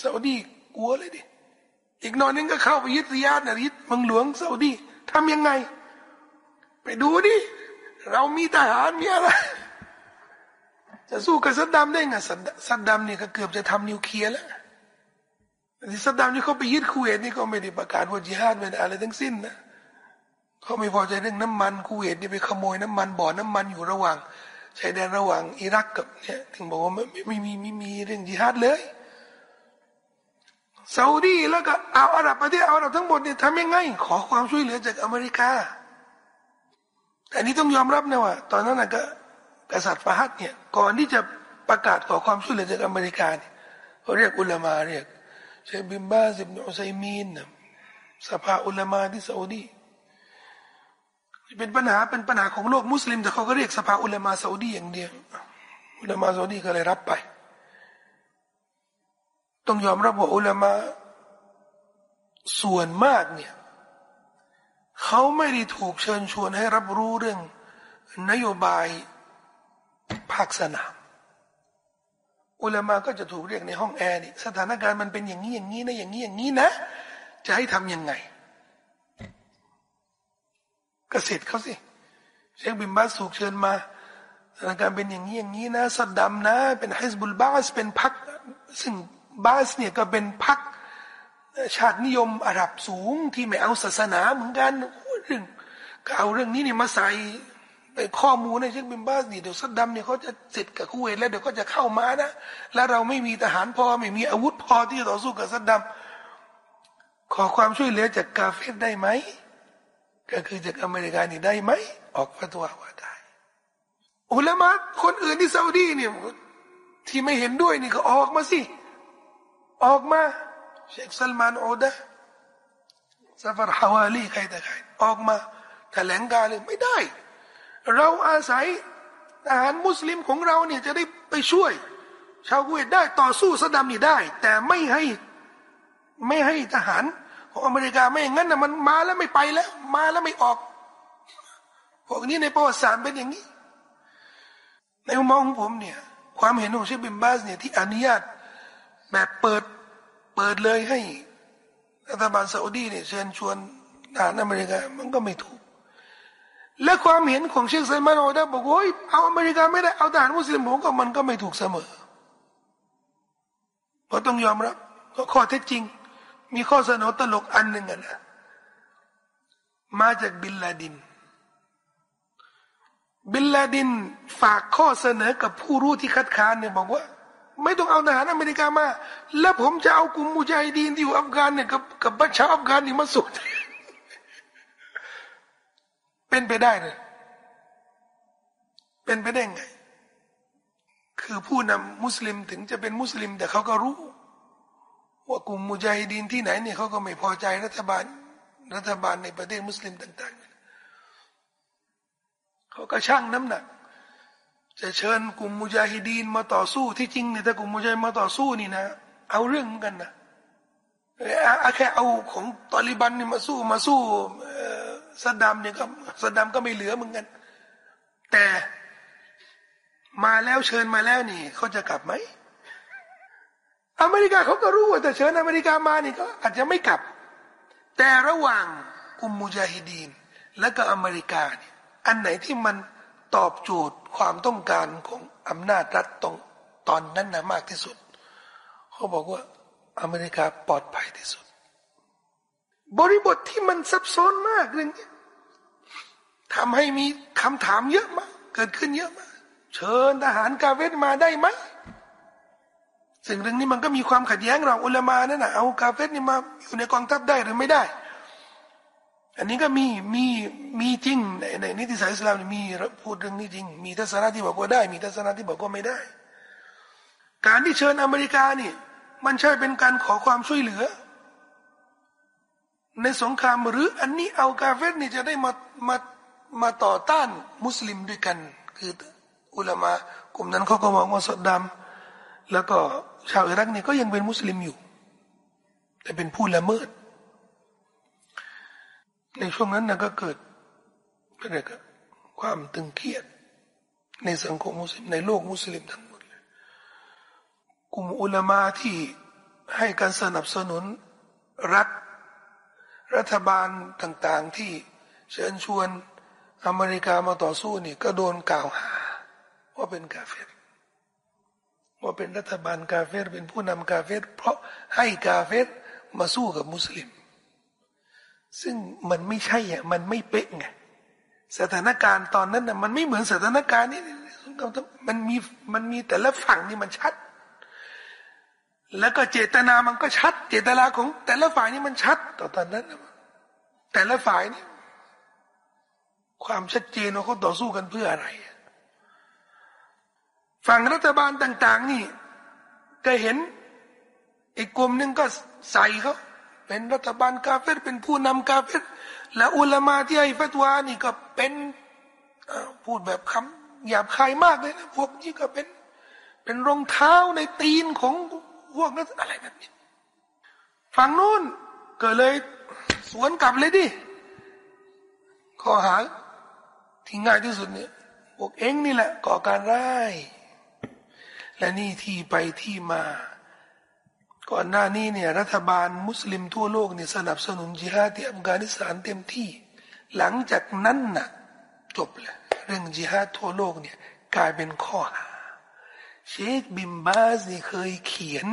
ซาอุดีกลัวเลยดิ อีกนอนนึงก็เข้าไปยึดริยาดนะยึดเมืองหลวงซาอุดีทำยังไง ไปดูดิ เรามีทหารมีอะไรจะสู้กับซัดดัมได้ไงซัดดัมเนี่ยก็เกือบจะทำนิวเคลียร์แล้วที่ซัดดัมนี่เขาไปยึดคูเวตนี่ก็ไม่ได้ประกาศว่าจิฮาดเป็นอะไรทั้งสิ้นนะเขาไม่พอใจเรื่องน้ำมันคูเวตนี่ไปขโมยน้ำมันบ่อน้ำมันอยู่ระหว่างชายแดนระหว่างอิรักกับเนี่ยถึงบอกว่าไม่ไม่มีไม่มีเรื่องจิฮาดเลย ซาอุดีแล้วก็เอาอาหรับประเทศอาหรับทั้งหมดเนี่ยทำยังไง ขอความช่วยเหลือจากอเมริกาแต่นี้ต้องยอมรับนะว่า ตอนนั้นนะก็กษัตริย์ฟาฮัดเนี่ยก่อนที่จะประกาศขอความช่วยเหลือจากอเมริกาเนี่ยเขาเรียกอุลามาเรียกเชบิมบาซิบนุซัยมีนสภาอุลามาที่ซาอุดีเป็นปัญหาเป็นปัญหาของโลกมุสลิมแต่เขาก็เรียกสภาอุลามาซาอุดีอย่างเดียวอุลามาซาอุดีก็เลยรับไป ต้องยอมรับว่าอุลามาส่วนมากเนี่ยเขาไม่ได้ถูกเชิญชวนให้รับรู้เรื่อง นโยบายภาคสนาม อุลามาก็จะถูกเรียกในห้องแอร์นี่สถานการณ์มันเป็นอย่างนี้อย่างนี้นะอย่างนี้อย่างนี้นะ จะให้ทํำยังไงกเกษตรเขาสิเชคบิมบาสูกเชิญมาสถานการณ์เป็นอย่างนี้อย่างนี้นะ สัดดำนะ เป็นฮิสบุลบาสเป็นพักซึ่ง บาสเนี่ยก็เป็นพักชาตินิยมอาหรับสูงที่ไม่เอาศาสนาเหมือนกันเรื่องก็เอาเรื่องนี้เนี่ยมาใส่ในข้อมูลในเช็คบิมบาสนี่เดี๋ยวซัดดัมเนี่ยเขาจะเสร็จกับคูเวตแล้วเดี๋ยวก็จะเข้ามานะ แล้วเราไม่มีทหารพอไม่มีอาวุธพอที่จะต่อสู้กับซัดดัมขอความช่วยเหลือจากกาเฟตได้ไหมก็คือจากอเมริกานี่ได้ไหมออกฟัตวาว่าได้อุลามะคนอื่นที่ซาอุดีเนี่ยที่ไม่เห็นด้วยนี่ก็ออกมาสิ ออกมาเชคซัลมานโอดะซาฟาร์ฮาวาลีใครแต่ใครออกมาแถลงการเลยไม่ได้ เราอาศัยทหารมุสลิมของเราเนี่ยจะได้ไปช่วย ชาวกุเวตได้ต่อสู้สดัมนี่ได้ แต่ไม่ให้ไม่ให้ทหารของอเมริกาไม่อย่างนั้นนะมันมาแล้วไม่ไปแล้ว มาแล้วไม่ออกพวกนี้ในประวัติศาสตร์เป็นอย่างนี้ ในมุมมองของผมเนี่ยความเห็นของเชฟบิมบาสเนี่ยที่อนุญาต แบบเปิดเปิดเลยให้รัฐบาลซาอุดีเนี่ยเชิญชวนทหารอเมริกามันก็ไม่ถูก และความเห็นของเชคไซมานโอดาบอกว่าเอาอเมริกาไม่ได้เอาทหารมุสลิมผมก็มันก็ไม่ถูกเสมอเพราะต้องยอมรับก็ข้อเท็จจริง มีข้อเสนอตลกอันหนึ่งนะมาจากบิลลาดิน บิลลาดินฝากข้อเสนอกับผู้รู้ที่คัดค้านเนี่ยบอกว่า ไม่ต้องเอาทหารอเมริกามา แล้วผมจะเอากลุ่มมุจาฮิดีนที่อยู่อัฟกานเนี่ยกับกับบัชชาอัฟกานนี่มาสุดเป็นไปได้เลยเป็นไปได้ไง คือผู้นำมุสลิมถึงจะเป็นมุสลิม แต่เขาก็รู้ ว่ากลุ่มมุจาฮิดีนที่ไหนเนี่ยเขาก็ไม่พอใจรัฐบาล รัฐบาลในประเทศมุสลิมต่าง ๆ เขาก็ช่างน้ำหนัก จะเชิญกลุ่มมุจาฮิดีนมาต่อสู้ที่จริงเนี่ยถ้ากลุ่มมุจาฮิดมาต่อสู้นี่นะ เอาเรื่องกันนะแค่เอาของตอริบันนี่มาสู้มาสู้สัดดำเนี่ยก็สัดดำก็ไม่เหลือเหมือนกัน แต่มาแล้วเชิญมาแล้วนี่เขาจะกลับไหมอเมริกาเขาก็รู้ว่าแต่เชิญอเมริกามานี่ก็อาจจะไม่กลับ แต่ระหว่างกลุ่มมุจาฮิดีน และก็อเมริกาเนี่ยอันไหนที่มัน ตอบโจทย์ความต้องการของอำนาจรัฐตรงตอนนั้นนะมากที่สุด เขาบอกว่าอเมริกาปลอดภัยที่สุด บริบทที่มันซับซ้อนมากเรื่องนี้ทำให้มีคำถามเยอะมากเกิดขึ้นเยอะมากเชิญทหารกาเวตมาได้ไหมสิ่งเรื่องนี้มันก็มีความขัดแย้งเราอุลามานั่นนะเอากาเฟตนี่มาอยู่ในกองทัพได้หรือไม่ได้ อันนี้ก็มีมีมีจริงในในนิติศาสตร์อิสลามมีพูดเรื่องนี้จริง มีทัศนะที่บอกว่าได้ มีทัศนะที่บอกว่าไม่ได้ การที่เชิญอเมริกานี่ มันใช่เป็นการขอความช่วยเหลือ ในสงครามหรืออันนี้เอากาเฟตนี่จะได้มามามาต่อต้านมุสลิมด้วยกัน คืออุลามากลุ่มนั้นเขาก็มองว่าสดดำแล้วก็ชาวอิรักนี่ก็ยังเป็นมุสลิมอยู่ แต่เป็นผู้ละเมิด ในช่วงนั้นนะก็เกิดอะไรกันความตึงเครียด ในสังคมมุสลิมในโลกมุสลิมทั้งหมดเลยกลุ่มอุลามาที่ให้การสนับสนุนรัฐรัฐบาลต่างๆที่เชิญชวนอเมริกามาต่อสู้นี่ก็โดนกล่าวหา ว่าเป็นกาเฟรว่าเป็นรัฐบาลกาเฟรเป็นผู้นำกาเฟรเพราะให้กาเฟรมาสู้กับมุสลิม ซึ่งมันไม่ใช่อะมันไม่เป๊ะไงสถานการณ์ตอนนั้นน่ะมันไม่เหมือนสถานการณ์นี้มันมีมันมีแต่ละฝั่งนี่มันชัด แล้วก็เจตนามันก็ชัด เจตนาของ แต่ละฝ่ายนี่มันชัดต่อตอนนั้นแต่ละฝ่ายนี่ความชัดเจนว่าเขาต่อสู้กันเพื่ออะไรฝั่งรัฐบาลต่าง ๆ นี่ ก็เห็นอีกกลุ่มหนึ่งก็ใส่เขา เป็นรัฐบาลกาเฟตเป็นผู้นำกาเฟตและอุลามาที่ให้ฟัตวานี่ก็เป็นพูดแบบคำหยาบคายมากเลยนะพวกนี้ก็เป็น เป็นรองเท้าในตีนของพวกนั้นอะไรแบบนี้ฝั่งนู้นก็เลยสวนกลับเลยดิข้อหาที่ง่ายที่สุดเนี่ยพวกเองนี่แหละก่อการร้าย และนี่ที่ไปที่มา ก่อนหน้านี้เนี่ยรัฐบาลมุสลิมทั่วโลกเนี่ยสนับสนุนจิฮาดที่อัฟกานิสถานเต็มที่ หลังจากนั้นน่ะจบเลยเรื่องจิฮาดทั่วโลกเนี่ยกลายเป็นข้อหาเชคบินบาซเนี่ยเคยเขียน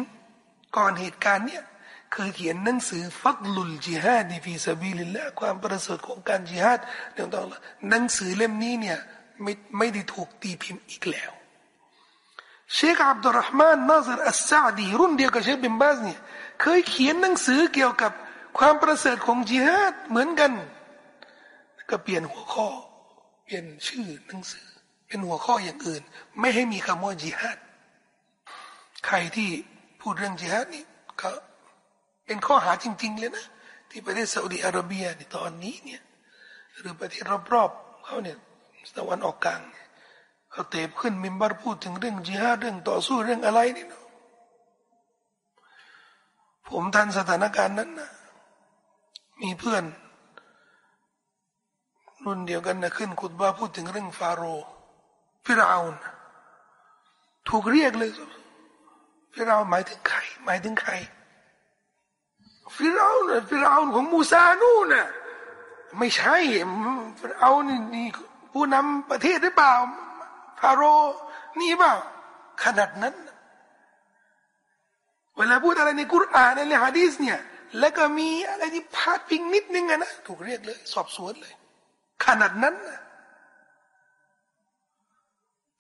ก่อนเหตุการณ์เนี่ยเคยเขียนหนังสือฟักลุลจิฮาดในฟีซาบิลิลละความประเสริฐของการจิฮาดเดี๋ยวต้องหนังสือเล่มนี้เนี่ยไม่ไม่ได้ถูกตีพิมพ์อีกแล้ว เชคอับดุลรหมานนาซรอัสซาดีรุ่นเดียวกับเชคบิมบาสเนี่ยเคยเขียนหนังสือเกี่ยวกับความประเสริฐของจิฮาดเหมือนกัน ก็เปลี่ยนหัวข้อ เปลี่ยนชื่อหนังสือ เป็นหัวข้ออย่างอื่น ไม่ให้มีคำว่าจิฮาดใครที่พูดเรื่องจิฮาดนี่ก็เป็นข้อหาจริง ๆ เลยนะ ที่ประเทศซาอุดิอาระเบียในตอนนี้เนี่ยหรือประเทศรอบๆเขาเนี่ยตะวันออกกลางเขาเตบขึ้นมิมบัรพูดถึงเรื่องจิฮาดเรื่องต่อสู้เรื่องอะไรนี่เนาะผมทันสถานการณ์นั้นนะมีเพื่อน รุ่นเดียวกันนะขึ้นคุดบ้าพูดถึงเรื่องฟาโรฟิราอุนถูกเรียกเลยฟิราอุนหมายถึงใครหมายถึงใครฟิราอุนฟิราอุนของมูซานู่นน่ะไม่ใช่ฟิราอุนนี่ผู้นำประเทศหรือเปล่า ฟาโรนี่เปล่าขนาดนั้น เวลาพูดอะไรในกุรอานในฮะดีสเนี่ยแล้วก็มีอะไรที่พาดพิงนิดนึงนะถูกเรียกเลย สอบสวนเลย ขนาดนั้นนะ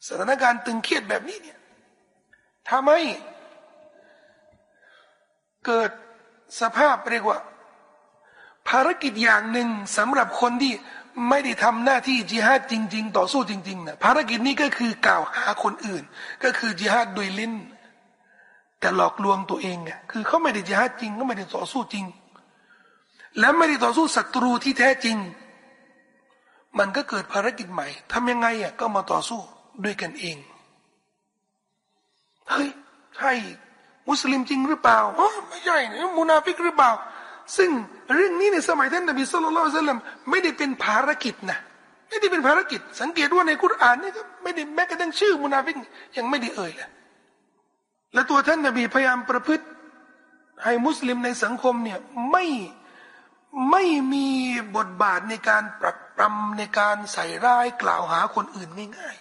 สถานการณ์ตึงเครียดแบบนี้เนี่ยทำให้เกิดสภาพเรียกว่า ภารกิจอย่างหนึ่งสำหรับคนที่ ไม่ได้ทำหน้าที่จิฮาดจริง ๆ ต่อสู้จริงๆนะภารกิจนี้ก็คือกล่าวหาคนอื่น ก็คือจิฮาดโดยลิ้น แต่หลอกลวงตัวเองไงคือเขาไม่ได้จิฮาดจริงก็ไม่ได้ต่อสู้จริง และไม่ได้ต่อสู้ศัตรูที่แท้จริง มันก็เกิดภารกิจใหม่ทำยังไงอะก็มาต่อสู้ด้วยกันเองเฮ้ยใช่มุสลิมจริงหรือเปล่าอ๋อไม่ใช่มุนาฟิกหรือเปล่า ซึ่งเรื่องนี้ในสมัยท่านนบีสุลต่านไม่ได้เป็นภารกิจนะไม่ได้เป็นภารกิจ สังเกตว่าในกุรานนี่ก็ไม่ได้แม้กระทั่งชื่อมุนาฟิกยังไม่ได้เอ่ยเลยและตัวท่านนบีพยายามประพฤติให้มุสลิมในสังคมเนี่ยไม่ไม่มีบทบาทในการปรักปรำในการใส่ร้ายกล่าวหาคนอื่นง่าย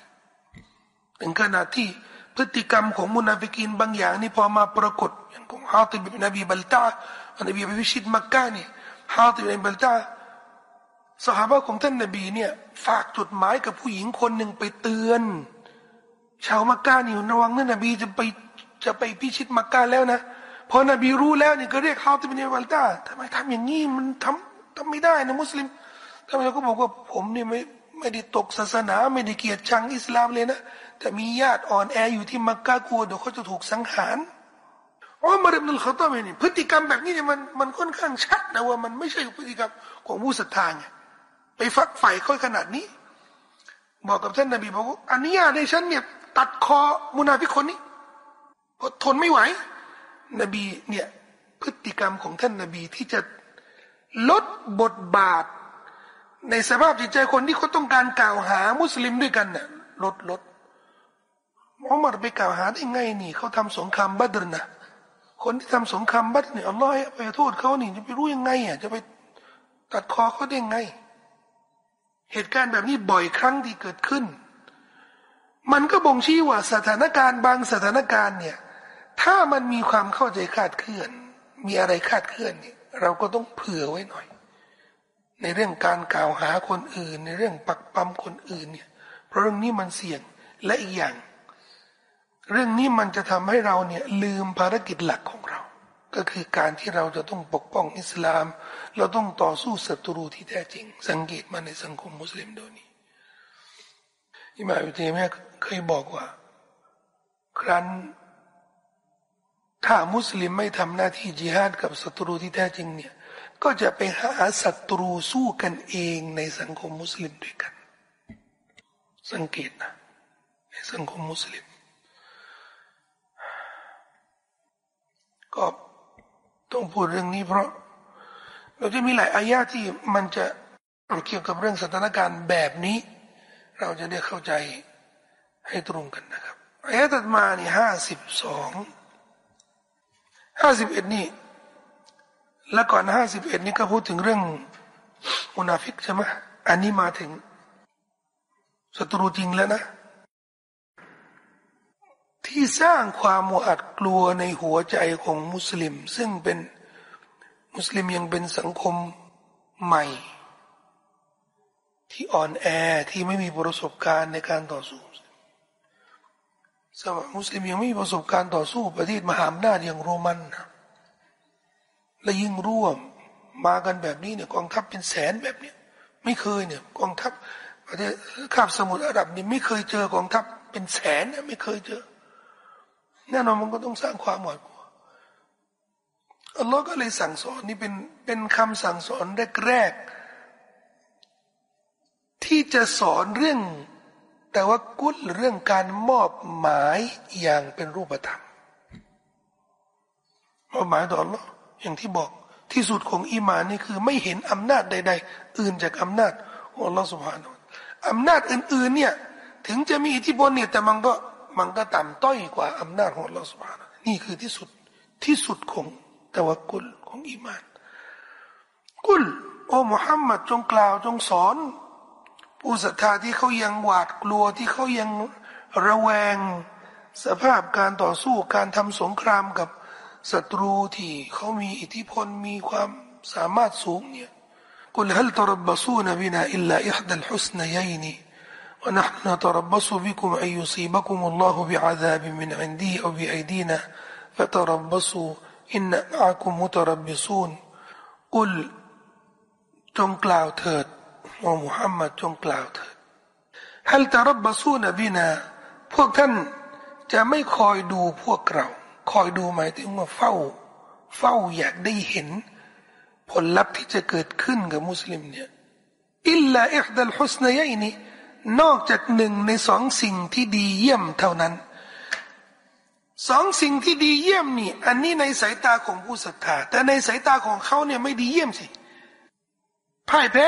ๆถึงขนาดที่พฤติกรรมของมุนาฟิกินบางอย่างนี่พอมาปรากฏอย่างของฮาติบ บินอบีบัลตาอะฮ์ นบีไปพิชิตมักกะนี่ฮาติบินบัลตาสหายของท่านนบีเนี่ยฝากจดหมายกับผู้หญิงคนหนึ่งไปเตือน ชาวมักกะนี่ระวังนั่นบีจะไปจะไปพิชิตมักกะแล้วนะพอนบีรู้แล้วนี่ก็เรียกฮาติบินบัลตาทำไมทำอย่างนี้มันทำทำไม่ได้นะมุสลิมท่านก็บอกว่าผมนี่ไม่ไม่ได้ตกศาสนาไม่ได้เกียดชังอิสลามเลยนะแต่มีญาติอ่อนแออยู่ที่มักกะกลัวเดี๋ยวเขาจะถูกสังหาร อุมารอิบนุลขตอบนี่พฤติกรรมแบบนี้เนี่ยมันมันค่อนข้างชัดนะว่ามันไม่ใช่พฤติกรรมของผู้ศรัทธาไงไปฝักใฝ่ค่อยขนาดนี้ บอกกับท่านนบีบอกว่าอันนี้ในฉันเนี่ยตัดคอมุนาฟิกคนนี้เพราะทนไม่ไหว นบีเนี่ยพฤติกรรมของท่านนบีที่จะลดบทบาท ในสภาพจิตใจคนที่เขาต้องการกล่าวหามุสลิมด้วยกันเนี่ยลดลดมุมมัดไปกล่าวหาได้ไงนี่เขาทำสงครามบัตรนะ คนที่ทำสงครามบัตรเนี่ยอัลลอฮ์ไปโทษเขานี่จะไปรู้ยังไงอะจะไปตัดคอเขาได้ไง เหตุการณ์แบบนี้บ่อยครั้งที่เกิดขึ้น มันก็บ่งชี้ว่าสถานการณ์บางสถานการณ์เนี่ย ถ้ามันมีความเข้าใจคาดเคลื่อน มีอะไรคาดเคลื่อนเนี่ยเราก็ต้องเผื่อไว้หน่อย ในเรื่องการกล่าวหาคนอื่น ในเรื่องปักปั๊มคนอื่นเนี่ยเพราะเรื่องนี้มันเสี่ยงและอีกอย่าง เรื่องนี้มันจะทำให้เราเนี่ยลืมภารกิจหลักของเรา ก็คือการที่เราจะต้องปกป้องอิสลาม เราต้องต่อสู้ศัตรูที่แท้จริง สังเกตมาในสังคมมุสลิมโดยนี้อิมาอุตัยมีเคยบอกว่า ครั้น ถ้ามุสลิมไม่ทำหน้าที่จิฮาดกับศัตรูที่แท้จริงเนี่ยก็จะไปหาศัตรูสู้กันเองในสังคมมุสลิมด้วยกัน สังเกตนะในสังคมมุสลิม ก็ต้องพูดเรื่องนี้ เพราะ เราจะมีหลายอายาที่มันจะเกี่ยวกับเรื่องสถานการณ์แบบนี้ เราจะได้เข้าใจให้ตรงกันนะครับอายะตัดมานี่ห้าสิบสองห้าสิบเอ็ดนี่แล้วก่อนห้าสิบเอ็ดนี่ก็พูดถึงเรื่องมุนาฟิกใช่ไหมอันนี้มาถึงศัตรูจริงแล้วนะ ที่สร้างความหวาดกลัวในหัวใจของมุสลิม ซึ่งเป็นมุสลิมยังเป็นสังคมใหม่ ที่อ่อนแอที่ไม่มีประสบการณ์ในการต่อสู้สมัยมุสลิมยังไม่มีประสบการณ์ต่อสู้ประเทศมหาอำนาจอย่างโรมันนะและยิ่งร่วมมากันแบบนี้เนี่ยกองทัพเป็นแสนแบบเนี้ยไม่เคยเนี่ยกองทัพประเทศคาบสมุทรอาหรับนี่ไม่เคยเจอกองทัพเป็นแสนนะไม่เคยเจอ แน่นอนมันก็ต้องสร้างความหวาดกลัวอัลลอฮ์ก็เลยสั่งสอนนี่เป็นเป็นคำสั่งสอนแรกๆที่จะสอนเรื่อง แต่ว่ากุศลเรื่องการมอบหมายอย่างเป็นรูปธรรมมอบหมายต่ออัลออย่างที่บอกที่สุดของอีมานนี่คือไม่เห็นอำนาจใด ๆ อื่นจากอำนาจของอัลลอฮ์สุบฮานุอำนาจอื่น ๆ เนี่ย ถึงจะมีอิทธิพลเนี่ยแต่มันก็ มันก็ต่ำต้อยกว่าอำนาจของลอสุานะนี่คือที่สุดที่สุดของตะวกุลของอีมาน กุล โอ้มุฮัมมัดจงกล่าวจงสอน ผู้ศรัทธาที่เขายังหวาดกลัวที่เขายังระแวง สภาพการต่อสู้การทำสงครามกับศัตรูที่เขามีอิทธิพลมีความสามารถสูงเนี่ยกุลฮัลตรบบสูนบินาอิลลาอิฮดัลฮุสนยัยนี ونحن نتربص بكم أن يصيبكم الله بعذاب من عنده أو بأيدينا فتربصوا إن معكم متربصون قل จงกล่าวเถิดโอ้มุฮัมมัดจงกล่าวเถิดฮัลตารบบสูนบินา พวกท่านจะไม่คอยดูพวกเรา คอยดูหมายถึงว่าเฝ้า เฝ้าอยากได้เห็น ผลลัพธ์ที่จะเกิดขึ้นกับมุสลิมเนี่ย อิลลาอิฮดัลฮุสนยัยนี นอกจากหนึ่งในสองสิ่งที่ดีเยี่ยมเท่านั้น สองสิ่งที่ดีเยี่ยมนี่ อันนี้ในสายตาของผู้ศรัทธาแต่ในสายตาของเขาเนี่ยไม่ดีเยี่ยมสิพ่ายแพ้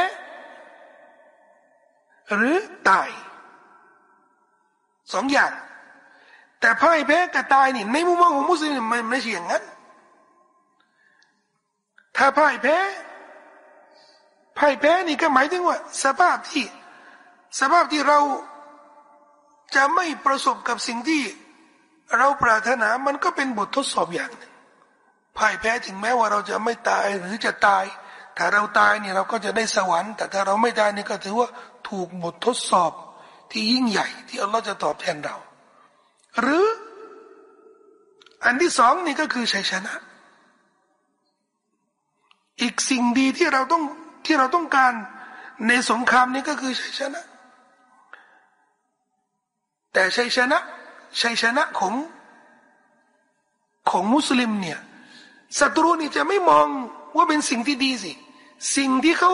หรือตายสองอย่าง แต่พ่ายแพ้กับตายนี่ ในมุมมองของมุสลิมมันไม่ใช่อย่างนั้น ถ้าพ่ายแพ้พ่ายแพ้นี่ก็หมายถึงว่า สภาพที่ สภาพที่เราจะไม่ประสบกับสิ่งที่เราปรารถนามันก็เป็นบททดสอบอย่างหนึ่งพ่ายแพ้ถึงแม้ว่าเราจะไม่ตายหรือจะตาย ถ้าเราตายเนี่ยเราก็จะได้สวรรค์ แต่ถ้าเราไม่ตายนี่ก็ถือว่าถูกบททดสอบที่ยิ่งใหญ่ ที่อัลลอฮ์จะตอบแทนเรา หรืออันที่สองนี่ก็คือชัยชนะ อีกสิ่งดีที่เราต้องที่เราต้องการในสงครามนี้ก็คือชัยชนะ แต่ชัยชนะชัยชนะของของมุสลิมเนี่ยศัตรูนี่จะไม่มองว่าเป็นสิ่งที่ดีสิ สิ่งที่เขา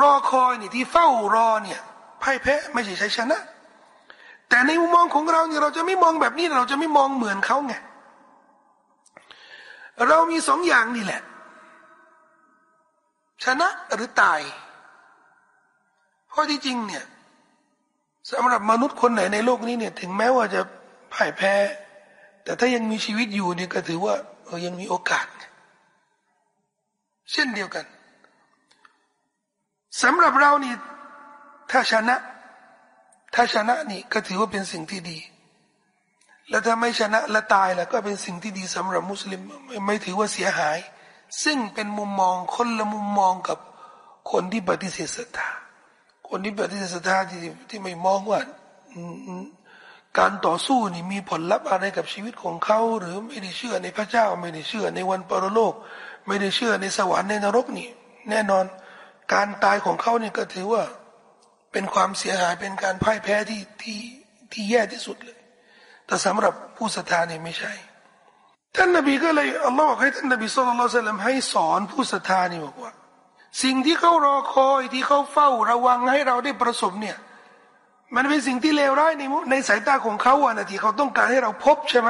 รอคอยนี่ที่เฝ้ารอเนี่ยพ่ายแพ้ไม่ใช่ชัยชนะ แต่ในมุมมองของเราเนี่ยเราจะไม่มองแบบนี้เราจะไม่มองเหมือนเขาไงเรามีสองอย่างนี่แหละ ชนะหรือตายเพราะที่จริงเนี่ย สำหรับมนุษย์คนไหนในโลกนี้เนี่ย ถึงแม้ว่าจะพ่ายแพ้ แต่ถ้ายังมีชีวิตอยู่เนี่ยก็ถือว่าเออยังมีโอกาส เช่นเดียวกันสำหรับเรานี่ถ้าชนะ ถ้าชนะนี่ก็ถือว่าเป็นสิ่งที่ดี แล้วถ้าไม่ชนะและตายแล้วก็เป็นสิ่งที่ดีสำหรับมุสลิมไม่ถือว่าเสียหาย ซึ่งเป็นมุมมองคนละมุมมองกับคนที่ปฏิเสธศรัทธา คนที่ปฏิเสธศรัทธาที่ที่ไม่มองว่าการต่อสู้นี่มีผลลัพธ์อะไรกับชีวิตของเขา หรือไม่ได้เชื่อในพระเจ้า ไม่ได้เชื่อในวันปรโลก ไม่ได้เชื่อในสวรรค์ในนรกนี่ แน่นอนการตายของเขาเนี่ยก็ถือว่าเป็นความเสียหายเป็นการพ่ายแพ้ที่ที่ที่แย่ที่สุดเลย แต่สำหรับผู้ศรัทธาเนี่ยไม่ใช่ ท่านนบีก็เลยอัลลอฮ์บอกให้ท่านนบีสุลต่านให้สอนผู้ศรัทธานี่บอกว่า สิ่งที่เขารอคอยที่เขาเฝ้าระวังให้เราได้ประสบเนี่ย มันเป็นสิ่งที่เลวร้ายในในสายตาของเขาอะนะที่เขาต้องการให้เราพบใช่ไหม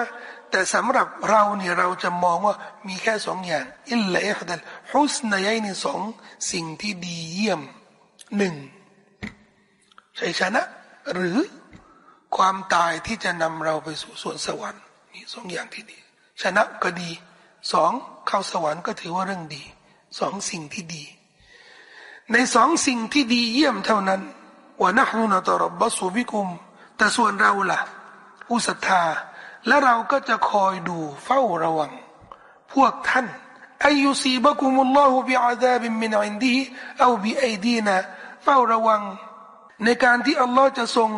แต่สำหรับเราเนี่ยเราจะมองว่ามีแค่สองอย่างอิลลัยฮดัลฮุสนยัยนี่สองสิ่งที่ดีเยี่ยมหนึ่งชัยชนะ หรือความตายที่จะนำเราไปสู่สวนสวรรค์มีสองอย่างที่ดี ชนะก็ดีสองเข้าสวรรค์ก็ถือว่าเรื่องดีสองสิ่งที่ดี ในสองสิ่งที่ดีเยี่ยมเท่านั้นونحن نتربص بكم แต่ส่วนเราล่ะ ผู้ศรัทธา และเราก็จะคอยดูเฝ้าระวัง พวกท่านأن يصيبكم الله بعذاب من عندهเอาบิไอดีนะเฝ้าระวัง ในการที่อัลลอฮ์จะทรง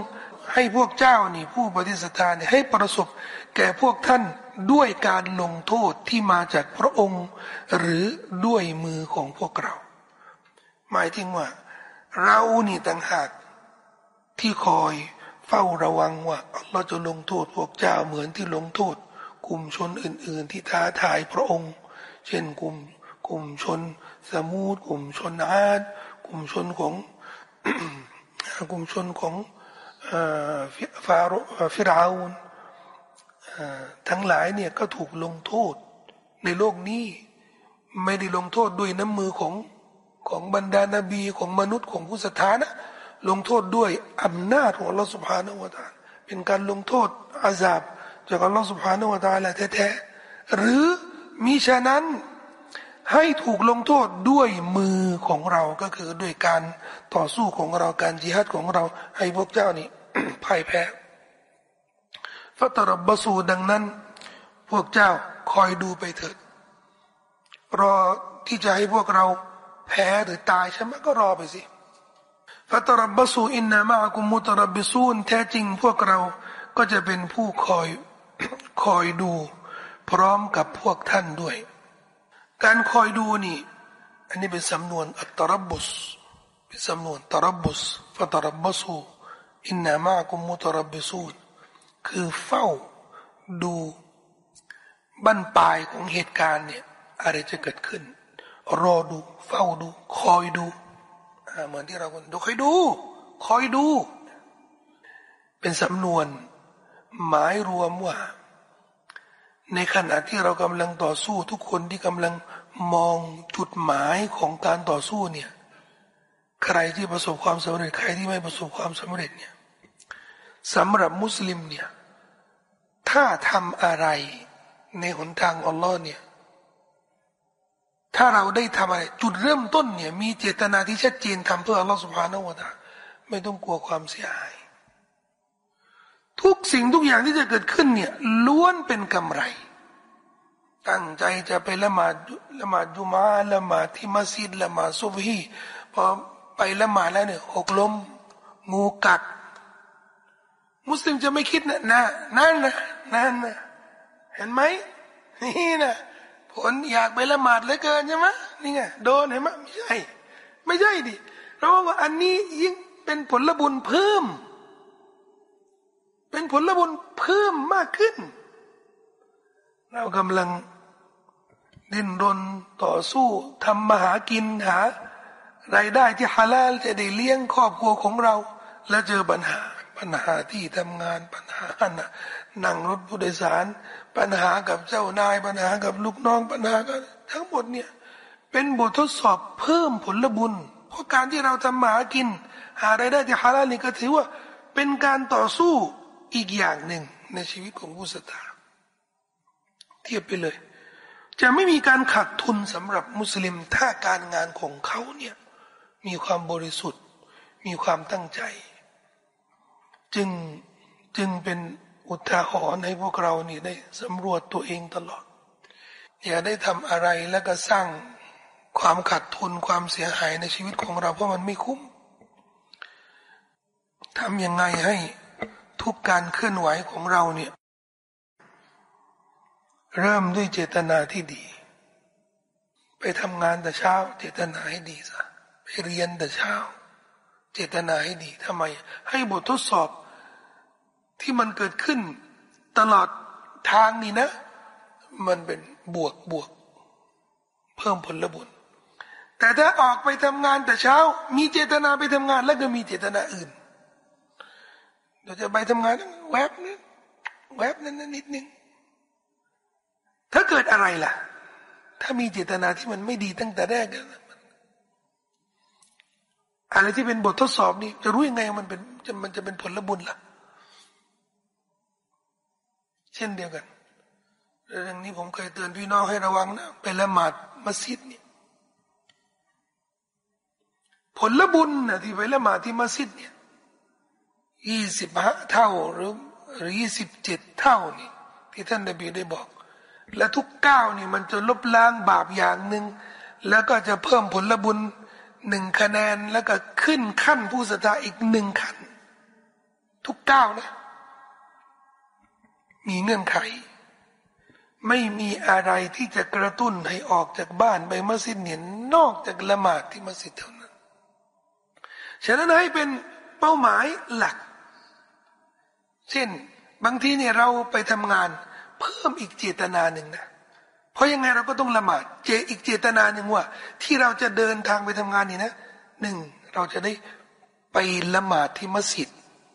ให้พวกเจ้านี่ ผู้ปฏิสัทธานี่ให้ประสบ แก่พวกท่านด้วยการลงโทษที่มาจากพระองค์ หรือด้วยมือของพวกเรา หมายถึงว่า เรานี่ต่างหากที่คอยเฝ้าระวังว่าเราจะลงโทษพวกเจ้าเหมือนที่ลงโทษ กลุ่มชนอื่น ๆ ที่ท้าทายพระองค์ เช่นกลุ่มกลุ่มชนสมูทกลุ่มชนอาดกลุ่มชนของกลุ่มชนของฟาโรฟิราอูนทั้งหลายเนี่ยก็ถูกลงโทษในโลกนี้ ไม่ได้ลงโทษด้วยน้ำมือของ ของบรรดานาบีของมนุษย์ของผู้ศรัทธานะลงโทษด้วยอำนาจของอัลลอฮฺสุบฮานาวะตาเป็นการลงโทษอาซาบจากอัลลอฮฺสุบฮานาวะตาละแท้ๆหรือมิฉะนั้นให้ถูกลงโทษด้วยมือของเราก็คือด้วยการต่อสู้ของเราการจิฮัดของเราให้พวกเจ้านี่พ่ายแพ้ฟัตรบบสูดังนั้น พวกเจ้าคอยดูไปเถิดรอที่จะให้พวกเรา แพ้หรือตายใช่ไหมก็รอไปสิฟัตรับบสูอินนามากุมุตรับบิซูนแท้จริงพวกเราก็จะเป็นผู้คอยคอยดู พร้อมกับพวกท่านด้วย การคอยดูนี่ อันนี้เป็นสำนวนอัตรับบุสเป็นสำนวนตรับบุสฟัตรับบสูอินนามากุมุตรับบิซูนคือเฝ้าดูบั้นปลายของเหตุการณ์เนี่ยอะไรจะเกิดขึ้น รอดู เฝ้าดู คอยดูเหมือนที่เราคนดูคอยดู คอยดู เป็นสำนวน หมายรวมว่า ในขณะที่เรากำลังต่อสู้ทุกคนที่กำลังมองจุดหมายของการต่อสู้เนี่ย ใครที่ประสบความสำเร็จ ใครที่ไม่ประสบความสำเร็จเนี่ยสำหรับมุสลิมเนี่ย ถ้าทำอะไรในหนทางอัลลอฮ์เนี่ย ถ้าเราได้ทำอะไร จุดเริ่มต้นเนี่ย มีเจตนาที่ชัดเจนทำเพื่ออัลลอฮฺสุบฮานาวะตาไม่ต้องกลัวความเสียหาย ทุกสิ่งทุกอย่างที่จะเกิดขึ้นเนี่ย ล้วนเป็นกำไร ตั้งใจจะไปละหมาดละหมาดจุมาละหมาดที่มัสยิดละหมาดซุบฮีพอไปละหมาดแล้วเนี่ยหกล้มงูกัด มุสลิมจะไม่คิดนะนะนั่นนะนั่นนะเห็นไหมนี่นะ คนอยากไปละหมาดเหลือเกินใช่ไหมนี่ไงโดนเห็นไหมไม่ใช่ไม่ใช่ดิเพราะว่าอันนี้ยิ่งเป็นผลบุญเพิ่ม เป็นผลบุญเพิ่มมากขึ้น เรากำลังดิ้นรนต่อสู้ทำมาหากินหารายได้ที่ฮาลาลจะได้เลี้ยงครอบครัวของเรา แล้วเจอปัญหา ปัญหาที่ทำงานปัญหานั่งรถผู้โดยสาร ปัญหากับเจ้านาย ปัญหากับลูกน้องปัญหากันทั้งหมดเนี่ยเป็นบททดสอบเพิ่มผลบุญ เพราะการที่เราทำมาหากิน หารายได้ที่ฮาลาลนี่ก็ถือว่าเป็นการต่อสู้อีกอย่างหนึ่งในชีวิตของผู้ศรัทธาเทียบไปเลย จะไม่มีการขาดทุนสำหรับมุสลิมถ้าการงานของเขาเนี่ยมีความบริสุทธิ์ มีความตั้งใจ จึงจึงเป็นอุทาหรณ์ให้พวกเรานี่ได้สำรวจตัวเองตลอด อย่าได้ทำอะไรแล้วก็สร้างความขาดทุนความเสียหายในชีวิตของเราเพราะมันไม่คุ้มทำยังไงให้ทุกการเคลื่อนไหวของเราเนี่ย เริ่มด้วยเจตนาที่ดี ไปทำงานแต่เช้า เจตนาให้ดีซะไปเรียนแต่เช้า เจตนาให้ดีทำไม ให้บททดสอบ ที่มันเกิดขึ้นตลอดทางนี่นะ มันเป็นบวกบวก เพิ่มผลบุญแต่ถ้าออกไปทำงานแต่เช้า มีเจตนาไปทำงานแล้วก็มีเจตนาอื่นเราจะไปทำงานแวบนึงแวบนั้นนิดนึงถ้าเกิดอะไรล่ะ ถ้ามีเจตนาที่มันไม่ดีตั้งแต่แรกอะไรที่เป็นบททดสอบนี่จะรู้ยังไงมันเป็นมันจะเป็นผลบุญล่ะ เช่นเดียวกัน เรื่องนี้ผมเคยเตือนพี่น้องให้ระวังนะไปละหมาดมัสยิดเนี่ยผลบุญนะที่ไปละหมาดที่มัสยิดเนี่ยยี่สิบห้าเท่าหรือหรือยี่สิบเจ็ดเท่านี่ที่ท่านนบีได้บอก และทุกก้าวนี่มันจะลบล้างบาปอย่างหนึ่งแล้วก็จะเพิ่มผลบุญหนึ่งคะแนนแล้วก็ขึ้นขั้นผู้ศรัทธาอีกหนึ่งขั้นทุกก้าวนะ มีเงื่อนไข ไม่มีอะไรที่จะกระตุ้นให้ออกจากบ้านไปมัสยิดเนี่ยนอกจากละหมาดที่มัสยิดเท่านั้น ฉะนั้นให้เป็นเป้าหมายหลัก เช่น บางทีเนี่ยเราไปทำงาน เพิ่มอีกเจตนาหนึ่งนะเพราะยังไงเราก็ต้องละหมาด เจอีกเจตนาหนึ่งว่า ที่เราจะเดินทางไปทำงานนี่นะหนึ่งเราจะได้ไปละหมาดที่มัสยิด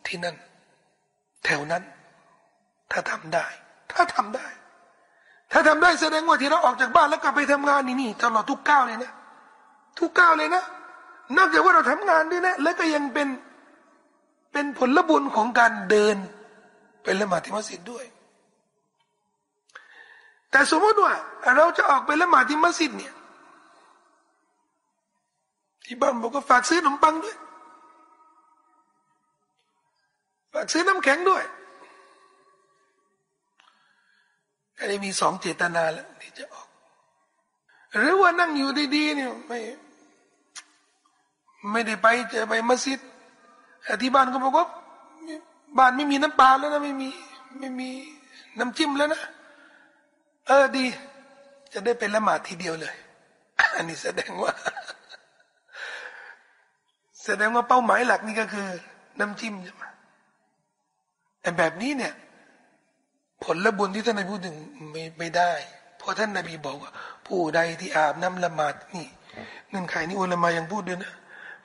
ที่นั่น แถวนั้น ถ้าทำได้ ถ้าทำได้ ถ้าทำได้แสดงว่าที่เราออกจากบ้านแล้วกลับไปทำงานนี่นี่ตลอดทุกก้าวเลยนะ ทุกก้าวเลยนะ นอกจากว่าเราทำงานด้วยนะ แล้วก็ยังเป็นเป็นผลบุญของการเดินไปละหมาดที่มัสยิดด้วย แต่สมมติว่า เราจะออกไปละหมาดที่มัสยิดเนี่ยที่บ้านบอกก็ฝากซื้อขนมปังด้วย ฝากซื้อน้ำแข็งด้วย ก็ได้มีสองเจตนาแล้วที่จะออก หรือว่านั่งอยู่ดีๆเนี่ยไม่ไม่ได้ไปจะไปมัสยิดที่บ้านก็บอกว่าบ้านไม่มีน้ำปลาแล้วนะไม่มีไม่มีน้ำจิ้มแล้วนะ เออดี จะได้เป็นละหมาดทีเดียวเลย อันนี้แสดงว่า แสดงว่าเป้าหมายหลักนี่ก็คือ น้ำจิ้มใช่ไหมแต่แบบนี้เนี่ย ผลละบุญที่ท่านนายพูดถึงไม่ไม่ได้ เพราะท่านนบีบอกว่า ผู้ใดที่อาบน้ำละหมาดนี่เงื่อนไขนี้อุลามายังพูดด้วยนะ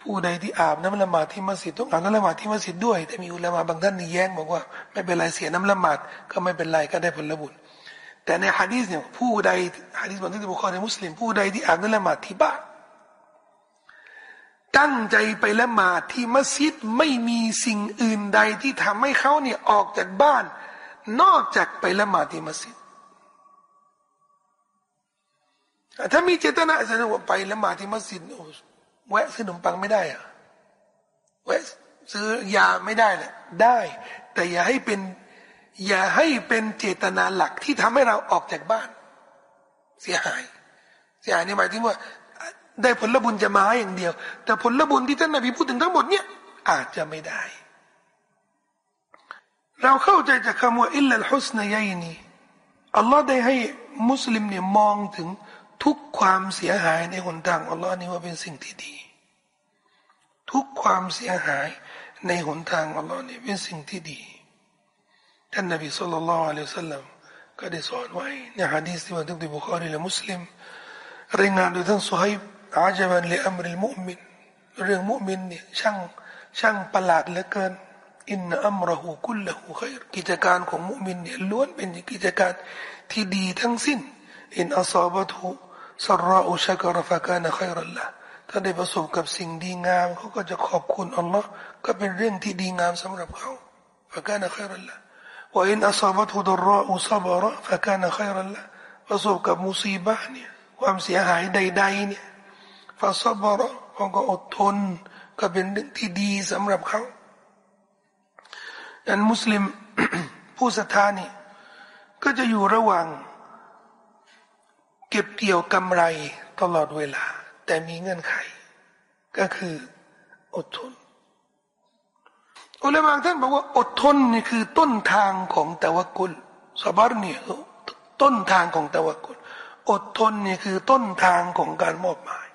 ผู้ใดที่อาบน้ำละหมาดที่มัสยิดต้องอาบน้ำละหมาดที่มัสยิดด้วย แต่มีอุลามะบางท่านนี่แย้งบอกว่า ไม่เป็นไรเสียน้ำละหมาดก็ไม่เป็นไรก็ได้ผลละบุญ แต่ในฮะดีษเนี่ยผู้ใดฮะดีษบอกที่บุคคลในมุสลิม ผู้ใดที่อาบน้ำละหมาดที่บ้านตั้งใจไปละหมาดที่มัสยิดไม่มีสิ่งอื่นใดที่ทำให้เขาเนี่ยออกจากบ้าน นอกจากไปละหมาดที่มัสยิดถ้ามีเจตนาแสดงว่าไปละหมาดที่มัสยิดโอ้แวะซื้อขนมปังไม่ได้อะแวะซื้อยาไม่ได้แหละได้ แต่อย่าให้เป็น อย่าให้เป็นเจตนาหลักที่ทำให้เราออกจากบ้าน เสียหาย เสียหายนี่หมายถึงว่า ได้ผลบุญจะมาอย่างเดียว แต่ผลบุญที่ท่านนบีพูดถึงทั้งหมดเนี่ยอาจจะไม่ได้ เราเข้าใจจากคำว่าอิลลัลฮุสนยัยนีอัลลอฮ์ได้ให้มุสลิมเนี่ยมองถึงทุกความเสียหายในหนทางอัลลอฮ์นี่ว่าเป็นสิ่งที่ดี ทุกความเสียหายในหนทางอัลลอฮ์นี่เป็นสิ่งที่ดีท่านนบีสุลต่านละอัลลอฮ์สัลลัมก็ได้สอนไว้ในฮะดีษที่บันทึกโดยบุคอรีและมุสลิมรายงานโดยท่านสุฮัยบอาจบันเลอัมริลมุมินเรื่องมุมินเนี่ยช่างช่างประหลาดเหลือเกิน อินอัมรหูกุลละหูขยกิจการของมุมินเนี่ยล้วนเป็นกิจการที่ดีทั้งสิ้น อินอัซาบะตุสราอุชกรฟะกานะขยรัลละถ้าได้ประสบกับสิ่งดีงามเขาก็จะขอบคุณอัลลอฮ์ก็เป็นเรื่องที่ดีงามสำหรับเขาฟะกานะขยรัลละว่าอินอัซาบะตุดราอุซาบระฟะกานะขยรัลละประสบกับมุซีบะเนี่ยความเสียหายใดๆเนี่ยฟาซาบระเขาก็อดทน ก็เป็นเรื่องที่ดีสำหรับเขา ดังมุสลิมผู้ศรัทธานี่ก็จะอยู่ระหว่าง เก็บเกี่ยวกำไรตลอดเวลา แต่มีเงื่อนไข ก็คืออดทนอุลามะท่านบอกว่าอดทนนี่คือต้นทางของตะวกุลสบารนี่ต้นทางของตะวกุลอดทนนี่คือต้นทางของการมอบหมาย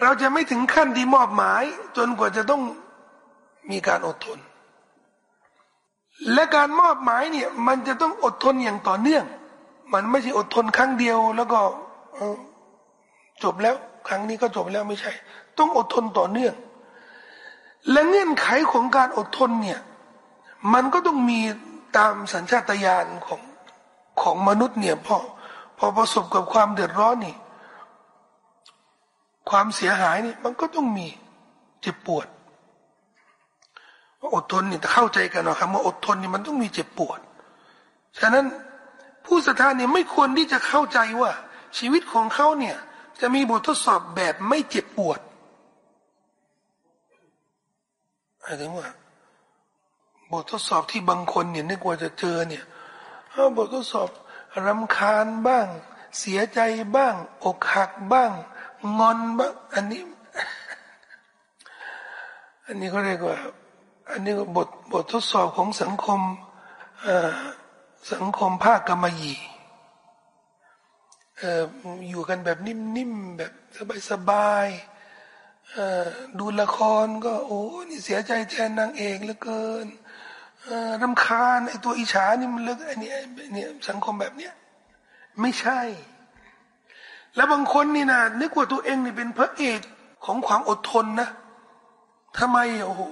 เราจะไม่ถึงขั้นที่มอบหมาย จนกว่าจะต้อง มีการอดทน และการมอบหมายเนี่ย มันจะต้องอดทนอย่างต่อเนื่อง มันไม่ใช่อดทนครั้งเดียว แล้วก็จบแล้วครั้งนี้ก็จบแล้วไม่ใช่ ต้องอดทนต่อเนื่อง และเงื่อนไขของการอดทนเนี่ย มันก็ต้องมีตามสัญชาตญาณของของมนุษย์เนี่ยพอพอประสบกับความเดือดร้อนนี่ ความเสียหายนี่มันก็ต้องมีเจ็บปวด อดทนนี่เข้าใจกันนะครับว่าอดทนนี่มันต้องมีเจ็บปวด ฉะนั้นผู้ศรัทธาเนี่ยไม่ควรที่จะเข้าใจว่า ชีวิตของเขาเนี่ย จะมีบททดสอบแบบไม่เจ็บปวดหมายถึงว่า บททดสอบที่บางคนเนี่ยนึกว่าจะเจอเนี่ยบททดสอบรำคาญบ้าง เสียใจบ้าง อกหักบ้าง งอนบ้าง อันนี้ อันนี้เขาเรียกว่า อันนี้บทบททดสอบของสังคมสังคมภาคกรรมยีอยู่กันแบบนิ่มๆแบบสบายๆดูละครก็โอ้นี่เสียใจแทนนางเอกเหลือเกินรำคาญไอตัวอิจฉานี่มันเลิกไอเนี่ยเนี่ยสังคมแบบเนี้ยไม่ใช่ แล้วบางคนนี่นะนึกว่าตัวเองนี่เป็นพระเอกของความอดทนนะทำไมโอ้โห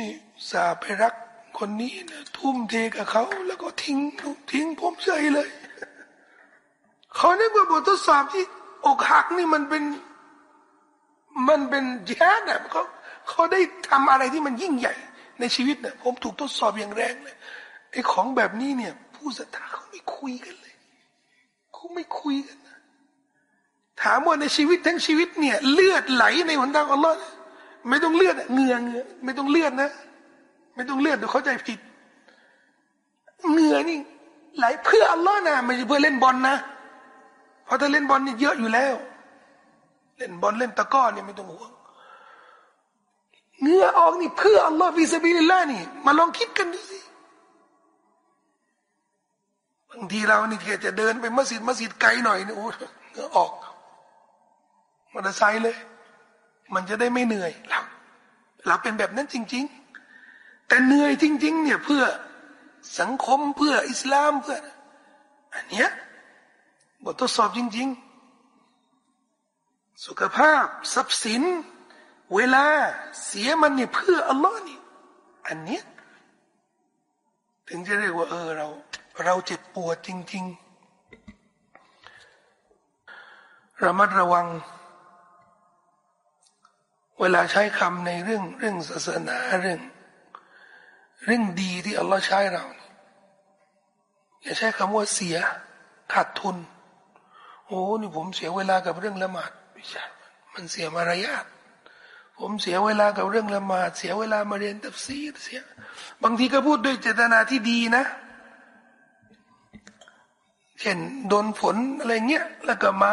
นี่สาไปรักคนนี้นะทุ่มเทกับเขา แล้วก็ทิ้งทิ้งผมเฉยเลยเขาเนียว่าบททดสอบที่อกหักนี่มันเป็น มันเป็นแย่นะเขาเขาได้ทำอะไรที่มันยิ่งใหญ่ ในชีวิตเนี่ยผมถูกทดสอบอย่างแรงเลยไอ้ของแบบนี้เนี่ย ผู้ศรัทธาเขาไม่คุยกันเลยเขาไม่คุยกันนะถามว่าในชีวิตทั้งชีวิตเนี่ย เลือดไหลในหนทางอัลลอฮ์ ไม่ต้องเลือดเหงื่อเหงื่อไม่ต้องเลือดนะ ไม่ต้องเลือดเดี๋ยวเข้าใจผิดเหงื่อนี่ไหลเพื่ออัลลอฮ์นะไม่ใช่เพื่อเล่นบอลนะเพราะถ้าเล่นบอลนี่เยอะอยู่แล้ว เล่นบอลเล่นตะกร้อนี่ไม่ต้องห่วงเหงื่อออกนี่เพื่ออัลลอฮ์في سبيل الله นี่ มาลองคิดกันดูสิบางทีเรานี่จะเดินไปมัสยิดมัสยิดไกลหน่อยนี่โอ้เงือออกมอเตอร์ไซค์เลย มันจะได้ไม่เหนื่อยเราเราเป็นแบบนั้นจริง ๆ แต่เหนื่อยจริง ๆ เนี่ยเพื่อสังคมเพื่ออิสลามเพื่ออันเนี้ยบททดสอบจริง ๆ สุขภาพทรัพย์สิน เวลาเสียมันเนี่ยเพื่ออัลลอฮ์นี่อันเนี้ยถึงจะเรียกว่าเออเรา เราเจ็บปวดจริง ๆ ระมัดระวัง เวลาใช้คำในเรื่องเรื่องศาสนาเรื่อง เรื่องดีที่อัลลอฮ์ใช้เรา อย่าใช้คำว่าเสียขาดทุน โอ้นี่ผมเสียเวลากับเรื่องละหมาดไม่ใช่มันเสียมารยาทผมเสียเวลากับเรื่องละหมาด เสียเวลามาเรียนตัฟซีเสีย บางทีก็พูดด้วยเจตนาที่ดีนะ เช่นโดนฝนอะไรเงี้ย แล้วก็มา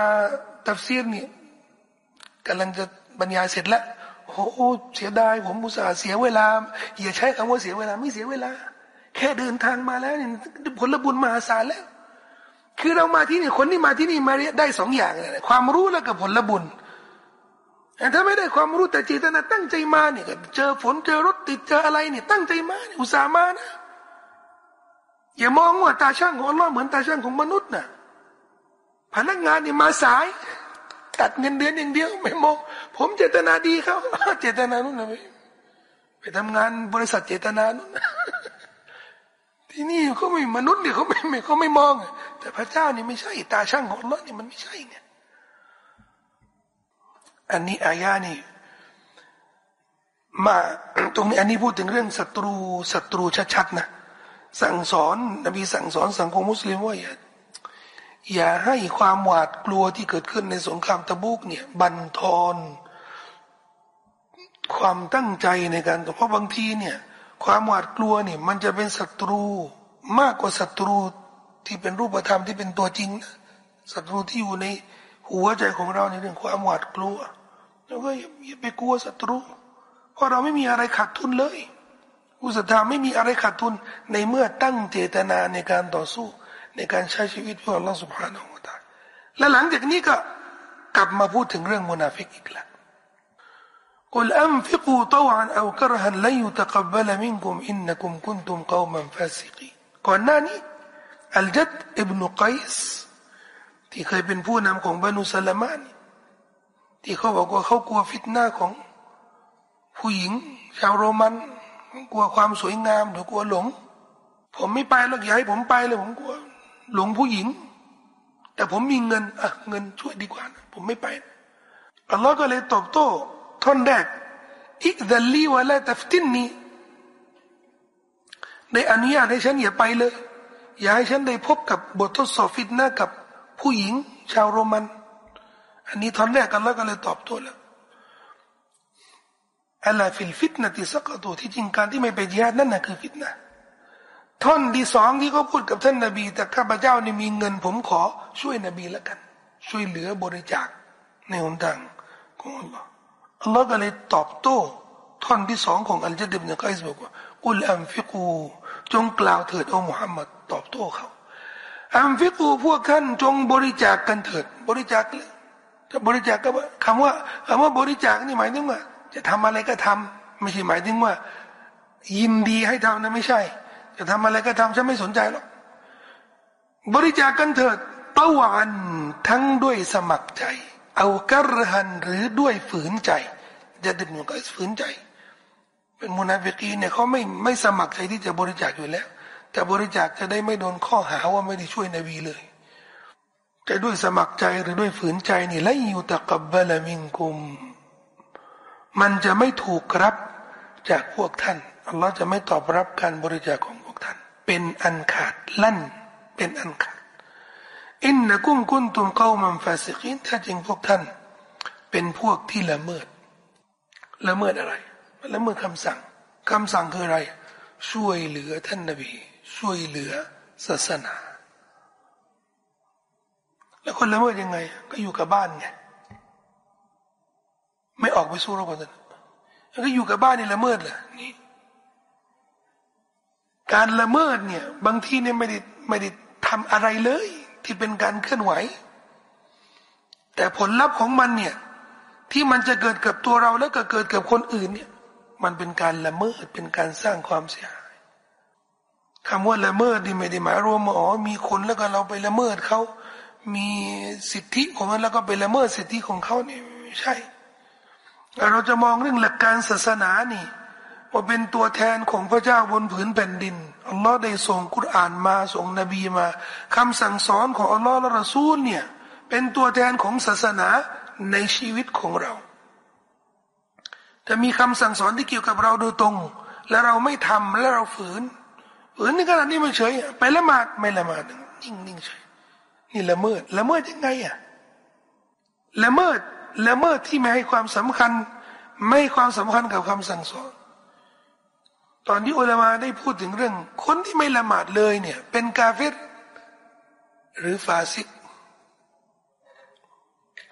ตัฟซีเนี่ยกำลังจะ บรรยายเสร็จแล้วโอ้โหเสียดายผมมุสาเสียเวลาอย่าใช้คำว่าเสียเวลาไม่เสียเวลา แค่เดินทางมาแล้วเนี่ยผลบุญมหาศาลแล้ว คือเรามาที่นี่คนที่มาที่นี่มาได้สองอย่างเลยความรู้แล้วกับผลบุญแต่ถ้าไม่ได้ความรู้แต่จิตนาตั้งใจมาเนี่ยเจอฝนเจอรถติดเจออะไรเนี่ยตั้งใจมาอุตส่าห์มานะอย่ามองว่าตาช่างของอัลลอฮ์เหมือนตาช่างของมนุษย์น่ะพนักงานเนี่ยมาสายัดเงินเดือนอย่างเดียวไม่มองผมเจตนาดีเขาเจตนานู่นนะไปทำงานบริษัทเจตนานู่นที่นี่เขาไม่มนุษย์เนี่ยเขาไม่ไม่เขาไม่มอง แต่พระเจ้านี่ไม่ใช่ตาช่างของอัลลอฮ์นี่มันไม่ใช่เนี่ยอันนี้อายานี่มาตรงนี้อันนี้พูดถึงเรื่องศัตรูศัตรูชัดๆนะสั่งสอนนบีสั่งสอนสังคมมุสลิมว่าอย่า อย่าให้ความหวาดกลัวที่เกิดขึ้นในสงครามตะบุกเนี่ยบันทอนความตั้งใจในการเพราะบางทีเนี่ย ความหวาดกลัวเนี่ย มันจะเป็นศัตรูมากกว่าศัตรูที่เป็นรูปธรรมที่เป็นตัวจริงนะศัตรูที่อยู่ในหัวใจของเราในเรื่องความหวาดกลัวแล้วก็อย่าไปกลัวศัตรู เพราะเราไม่มีอะไรขาดทุนเลยผู้ศรัทธาไม่มีอะไรขาดทุนในเมื่อตั้งเจตนาในการต่อสู้ ในการใช้ชีวิตเพื่ออัลลอฮฺสุบฮานาอัลลอฮฺและหลังจากนี้ก็กลับมาพูดถึงเรื่องมุนาฟิกอีกแล้ว قل أنفقوا طوعا أو كرها لن يتقبل منكم إنكم كنتم قوما فاسقين ก่อนหน้านี้อัลจัดอิบนุกัยส์ที่เคยเป็นผู้นำของบรรดุสลามานที่เขาบอกว่าเขากลัวฟิตนาของผู้หญิงชาวโรมันกลัวความสวยงามหรือกลัวหลง ผมไม่ไปหรอกอย่าให้ผมไปเลยผมกลัว หลงผู้หญิง แต่ผมมีเงินอะเงินช่วยดีกว่านะผมไม่ไปอัลลอฮ์ก็เลยตอบโต้ท่อนแรกอิดัลลีวะละตัฟตินนีในอนุญาตให้ฉันอย่าไปเลย อย่าให้ฉันได้พบกับบททดสอบฟิตนะกับผู้หญิง ชาวโรมัน อันนี้ท่อนแรกกันแล้วก็เลยตอบโต้แล้ว ألا في الفتنة سقطواที่จริงการที่ไม่ไปจิฮาดนั่นน่ะคือฟิตนะ ท่อนที่สองที่เขาพูดกับท่านนบี แต่ข้าพเจ้านี่มีเงิน ผมขอช่วยนบีแล้วกัน ช่วยเหลือบริจาคในหนทางของอัลลอฮ์อัลลอฮ์ก็เลยตอบโต้ ท่อนที่สองของอัลจัดบินกัยส์บอกว่าอุลอัมฟิกู จงกล่าวเถิดโอ้มุฮัมมัดตอบโต้เขาอัมฟิกูพวกท่านจงบริจาคกันเถิด บริจาคเลยจะบริจาคก็คำว่าคำว่าบริจาคนี่หมายถึงว่า จะทำอะไรก็ทำไม่ใช่หมายถึงว่า ยินดีให้ทำนะไม่ใช่ จะทำอะไรก็ทำฉันไม่สนใจหรอกบริจาคกันเถิดطوعا ทั้งด้วยสมัครใจ เอากระหันหรือด้วยฝืนใจจะดิบหนูก็ฝืนใจ เป็นมุนาฟิกีเนี่ยเขาไม่ไม่สมัครใจที่จะบริจาคอยู่แล้ว แต่บริจาคจะได้ไม่โดนข้อหาว่าไม่ได้ช่วยนบีเลยแต่ด้วยสมัครใจหรือด้วยฝืนใจนี่ไลยูตะกับบะละมิงกุม มันจะไม่ถูกรับจากพวกท่านอัลลอฮ์จะไม่ตอบรับการบริจาคของ เป็นอันขาดลั่น เป็นอันขาดอินนะกุ้มกุนตุมเก้ามันฟาสิกินถ้าจริงพวกท่าน เป็นพวกที่ละเมิด ละเมิดอะไร ละเมิดคำสั่งคำสั่งคืออะไร ช่วยเหลือท่านนบี ช่วยเหลือศาสนา แล้วคนละเมิดยังไง ก็อยู่กับบ้านไงไม่ออกไปสู้รบกันแล้วก็อยู่กับบ้านนี่ละเมิดแหละนี่ การละเมิดเนี่ย บางทีเนี่ยไม่ได้ไม่ได้ทำอะไรเลย ที่เป็นการเคลื่อนไหว แต่ผลลัพธ์ของมันเนี่ย ที่มันจะเกิดกับตัวเราแล้วก็เกิดกับคนอื่นเนี่ย มันเป็นการละเมิดเป็นการสร้างความเสียหายคำว่าละเมิดนี่ไม่ได้หมายรวมว่าอ๋อมีคนแล้วก็เราไปละเมิดเขามีสิทธิของมันแล้วก็ไปละเมิดสิทธิของเขานี่ไม่ใช่ เราจะมองเรื่องหลักการศาสนานี่ ว่าเป็นตัวแทนของพระเจ้าบนผืนแผ่นดินอัลลอฮ์ได้ส่งกุรอานมาส่งนบีมาคำสั่งสอนของอัลลอฮ์และรอซูลเนี่ยเป็นตัวแทนของศาสนาในชีวิตของเราแต่มีคำสั่งสอนที่เกี่ยวกับเราโดยตรง และเราไม่ทำและเราฝืนฝืนในขณะนี้ไม่เฉยไปละหมาดไม่ละหมาดนิ่งนิ่งเฉยนี่ละเมิดละเมิดยังไงอะละเมิดละเมิดที่ไม่ให้ความสำคัญ ไม่ให้ความสำคัญกับคำสั่งสอน ตอนที่อุลามาได้พูดถึงเรื่อง คนที่ไม่ละหมาดเลยเนี่ย เป็นกาเฟตหรือฟาซิก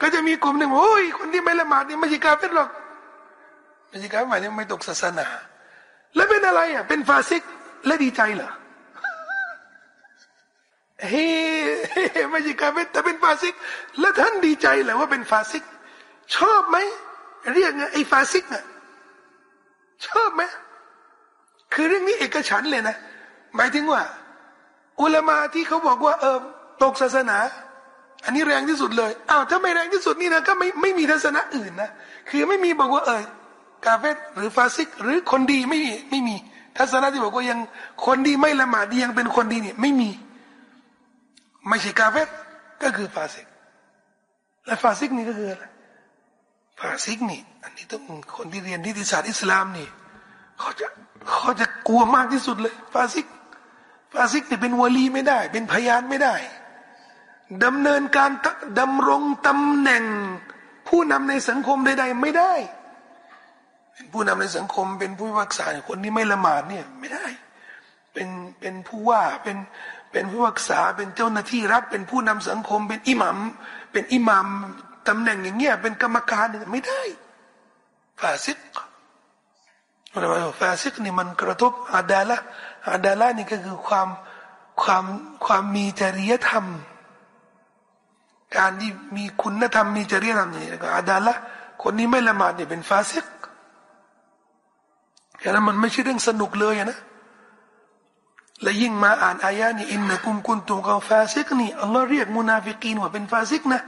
ก็จะมีกลุ่มหนึ่งโอ้ยคนที่ไม่ละหมาดนี่ไม่ใช่กาเฟตหรอกไม่ใช่กาเฟตหมายถึงไม่ตกศาสนา แล้วเป็นอะไรอะเป็นฟาซิกและดีใจเหรอเฮ้ไม่ใช่กาเฟรแต่เป็นฟาซิก แล้วท่านดีใจเหรอว่าเป็นฟาซิก ชอบไหมเรียกไงไอ้ฟาซิกน่ะชอบไหม คือเรื่องนี้เอกฉันท์เลยนะ หมายถึงว่า อุลามาที่เขาบอกว่า เออตกศาสนา อันนี้แรงที่สุดเลยอ้าวถ้าไม่แรงที่สุดนี่นะก็ไม่ไม่มีทัศนะอื่นนะคือไม่มีบอกว่าเออกาเฟรหรือฟาซิก หรือคนดีไม่มีไม่มีทัศนะที่บอกว่ายังคนดีไม่ละหมาดนี่ยังเป็นคนดีเนี่ยไม่มี ไม่ใช่กาเฟรก็คือฟาซิก และฟาซิกนี่ก็คืออะไรฟาซิกนี่ อันนี้ต้องคนที่เรียนนิติศาสตร์อิสลามนี่เขาจะ เขาจะกลัวมากที่สุดเลยฟาซิกฟาซิกเนี่ยเป็นวะลีไม่ได้ เป็นพยานไม่ได้ดำเนินการดำรงตำแหน่ง ผู้นำในสังคมใดๆไม่ได้ เป็นผู้นำในสังคม เป็นผู้วักษาคนที่ไม่ละหมาดเนี่ยไม่ได้ เป็นเป็นผู้ว่าเป็นเป็นผู้วักษาเป็นเจ้าหน้าที่รัฐ เป็นผู้นำสังคม เป็นอิหมัมเป็นอิหมัมตำแหน่งอย่างเงี้ยเป็นกรรมการไม่ได้ฟาซิก เราบอกฟาซิกนี่มันกระทบอาดาละอาดาละนี่ก็คือความความความมีจริยธรรม การที่มีคุณธรรมมีจริยธรรมนี่ก็อาดาละคนที่ไม่ละหมาดนี่เป็นฟาซิกแค่นั้นมันไม่ใช่เรื่องสนุกเลยนะและยิ่งมาอ่านอายะนี้إنكم كنتم قوما فاسقين นี่อัลลอฮ์เรียกมุนาฟิกีนว่าเป็นฟาซิกนะ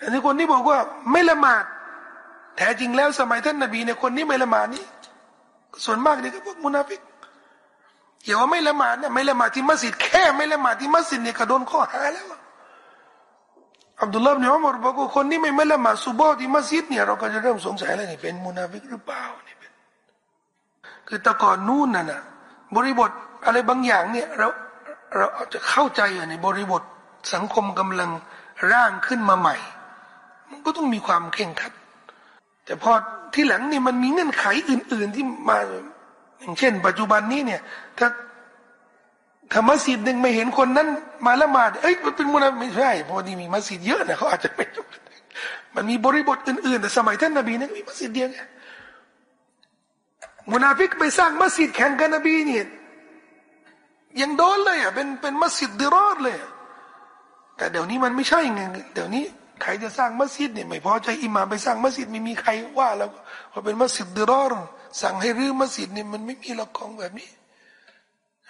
อันนี้คนที่บอกว่าไม่ละหมาดแท้จริงแล้วสมัยท่านนบีเนี่ยคนที่ไม่ละหมาดนี่ ส่วนมากเนี่ยก็พวกมุนาฟิกอย่าว่าไม่ละหมาดเนี่ยไม่ละหมาดที่มัสยิดแค่ไม่ละหมาดที่มัสยิดเนี่ยก็โดนข้อหาแล้วอับดุลลาห์เนี่ยอุมรบอกว่าคนนี้ไม่ไม่ละหมาดซุบฮ์ที่มัสยิดเนี่ยเราก็จะเริ่มสงสัยแล้วนี่เป็นมุนาฟิกหรือเปล่านี่เป็นคือแต่ก่อนนู่นน่ะนะบริบทอะไรบางอย่างเนี่ยเราเราอาจจะเข้าใจในบริบทสังคมกำลังร่างขึ้นมาใหม่ มันก็ต้องมีความเข่งขัด แต่พอที่หลังนี่มันมีเงื่อนไขอื่น ๆที่มา อย่างเช่น ปัจจุบันนี้เนี่ย ถ้าถ้ามัสยิดหนึ่งไม่เห็นคนนั้น มาละหมาดเอ้ยมันเป็นมุนาไม่ใช่พอดีมีมัสยิดเยอะนะเขาอาจจะไม่มันมีบริบทอื่นๆแต่สมัยท่านนบีนั้นมีมัสยิดเดียวไงมุนาฟิกไปสร้างมัสยิดแข่งกันนบีเนี่ยยังโดนเลยอะเป็นเป็นมัสยิดดิรอดเลย แต่เดี๋ยวนี้มันไม่ใช่ไงเดี๋ยวนี้ ใครจะสร้างมัสยิดเนี่ยไม่พอใจอิหม่ามไปสร้างมัสยิดไม่มีใครว่าแล้วว่าเป็นมัสยิดดิรอดสั่งให้รื้อมัสยิดเนี่ยมันไม่มีหลักของแบบนี้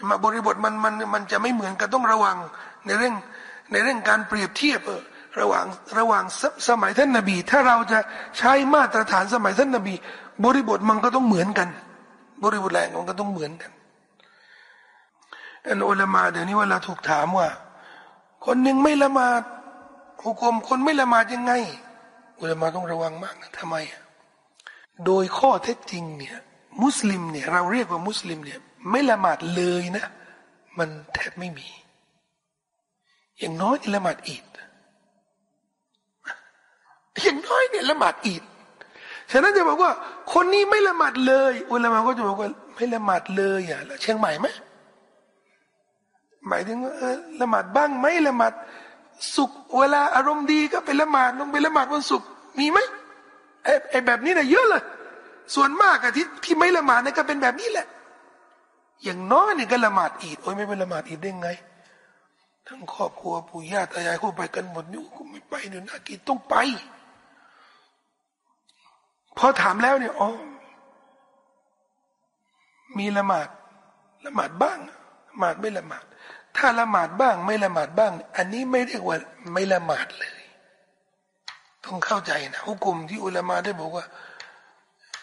มาบริบทมันมันมันจะไม่เหมือนกันต้องระวังในเรื่องในเรื่องการเปรียบเทียบระหว่างระหว่างสสมัยท่านนบี ถ้าเราจะใช้มาตรฐานสมัยท่านนบี บริบทมันก็ต้องเหมือนกัน บริบทแรงมันก็ต้องเหมือนกันอันอุลามาเดี๋ยวนี้เวลาถูกถามว่า คนหนึ่งไม่ละหมาด หุกมคนไม่ละหมาดยังไง อุลามาต้องระวังมากนะทำไม โดยข้อเท็จจริงเนี่ยมุสลิมเนี่ยเราเรียกว่ามุสลิมเนี่ยไม่ละหมาดเลยนะ มันแทบไม่มี อย่างน้อยนี่ละหมาดอีดอย่างน้อยเนี่ยละหมาดอีดฉะนั้นจะบอกว่า คนนี้ไม่ละหมาดเลย อุลามาก็จะบอกว่าไม่ละหมาดเลยอะแล้วเชียงใหม่ไหมหมายถึงละหมาดบ้างไหมละหมาด สุขเวลาอารมณ์ดีก็ไปละหมาดลงไปละหมาดวันศุกร์มีไหมไอ้ไอ้แบบนี้นะเยอะเลย ส่วนมากอะที่ที่ไม่ละหมาดนี่ก็เป็นแบบนี้แหละ อย่างน้อยเนี่ยก็ละหมาดอีดโอ้ยไม่ไปละหมาดอีดได้ไง ทั้งครอบครัวปู่ย่าตายายคู่ไปกันหมดนี่กูไม่ไปเดี๋ยวนากินต้องไป พอถามแล้วเนี่ยอ๋อมีละหมาดละหมาดบ้างละหมาดไม่ละหมาด ถ้าละหมาดบ้างไม่ละหมาดบ้าง อันนี้ไม่เรียกว่าไม่ละหมาดเลย ต้องเข้าใจนะฮุกุมที่อุลามาได้บอกว่า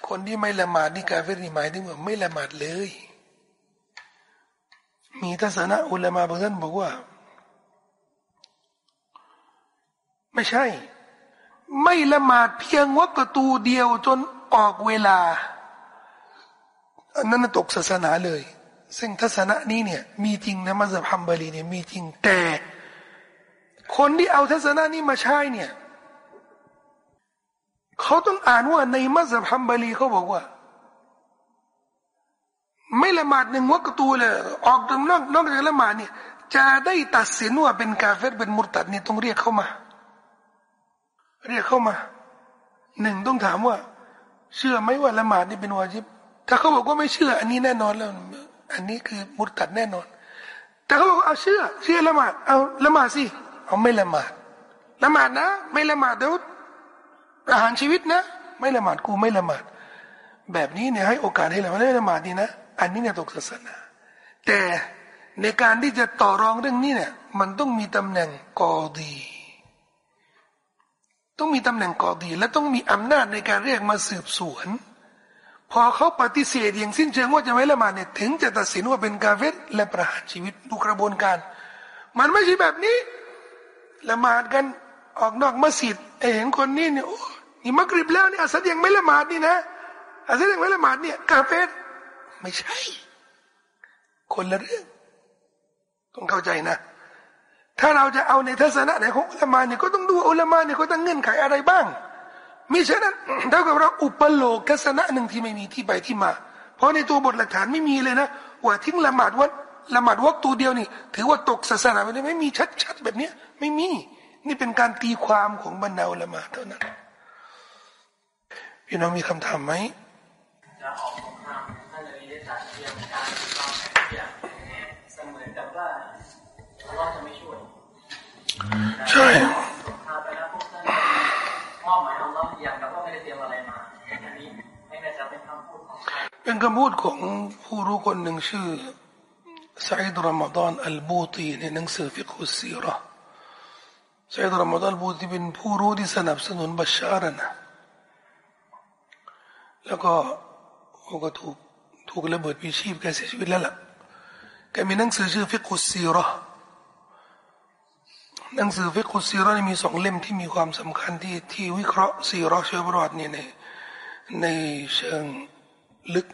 คนที่ไม่ละหมาดนี่กาเฟรีหมายถึงว่าไม่ละหมาดเลย มีทัศนะอุลามาบางท่านบอกว่า ไม่ใช่ ไม่ละหมาดเพียงวักตูเดียวจนออกเวลา อันนั้นตกศาสนาเลย ซึ่งทัศนะนี้เนี่ย มีจริงนะมัสยิดฮัมบารีเนี่ยมีจริงแต่ คนที่เอาทัศนะนี้มาใช้เนี่ยเขาต้องอ่านว่าในมัสยิดฮัมบารีเขาบอกว่า ไม่ละหมาดหนึ่งวักตูเลยออกนอกนอกจากละหมาดเนี่ย จะได้ตัดสินว่าเป็นกาเฟตเป็นมุตตัดเนี่ยต้องเรียกเข้ามา เรียกเข้ามาหนึ่งต้องถามว่า เชื่อไหมว่าละหมาดนี่เป็นวาจิบถ้าเขาบอกว่าไม่เชื่อ อันนี้แน่นอนแล้ว อันนี้คือมุตตัดแน่นอน แต่เขาบอกเอาเชื่อเชื่อละหมาดเอาละหมาดสิเอาไม่ละหมาดละหมาดนะ ไม่ละหมาดเดี๋ยวประหารชีวิตนะ ไม่ละหมาดกูไม่ละหมาด แบบนี้เนี่ยให้โอกาสให้เราไม่ละหมาดดีนะ อันนี้เนี่ยตกศาสนา แต่ในการที่จะต่อรองเรื่องนี้เนี่ย มันต้องมีตำแหน่งกอดี ต้องมีตำแหน่งกอดี และต้องมีอำนาจในการเรียกมาสืบสวน พอเขาปฏิเสธอย่างสิ้นเชิงว่าจะไม่ละหมาดเนี่ยถึงจะตัดสินว่าเป็นกาเฟตและประหารชีวิตดูกระบวนการ มันไม่ใช่แบบนี้ละหมาดกันออกนอกมัสยิดไอเห็นคนนี้เนี่ยโอ้นี่มักริบแล้วเนี่ยอาสัดยังไม่ละหมาดนี่นะอาสัดยังไม่ละหมาดเนี่ยกาเฟตไม่ใช่ คนละเรื่อง ต้องเข้าใจนะ ถ้าเราจะเอาในทัศนะไหนของอุลามาเนี่ยก็ต้องดูอุลามาเนี่ยเขาตั้งเงื่อนไขอะไรบ้าง มิฉะนั้นเท่ากับเราอุปโลกทัศนะหนึ่งที่ไม่มีที่ไปที่มา เพราะในตัวบทหลักฐานไม่มีเลยนะว่าทิ้งละหมาดวัดละหมาดวัดตัวเดียวนี่ ถือว่าตกศาสนาไม่ได้ไม่มีชัดๆแบบนี้ไม่มี นี่เป็นการตีความของบรรดาอุลามาเท่านั้นพี่น้องมีคำถามไหมจะออกสงครามท่านจะมีได้จัดเตรียมการวางแผนทุกอย่างเสมือนกับว่าเราจะไม่ช่วยใช่ เป็นคำพูดของผู้รู้คนหนึ่งชื่อซาอิดรอมฎอนอัลบูตีในหนังสือฟิกฮุซีระซาอิดรอมฎอนอัลบูตีเป็นผู้รู้ที่สนับสนุนบัชชาร์นะแล้วก็เขาก็ถูกถูกระเบิดพลีชีพแกเสียชีวิตแล้วล่ะแกมีหนังสือชื่อฟิกุซีรอหนังสือฟิกุซีรอนี่มีสองเล่มที่มีความสำคัญที่ที่วิเคราะห์ซีรอเชื้อประวัตินี่ในในเชิง ลึก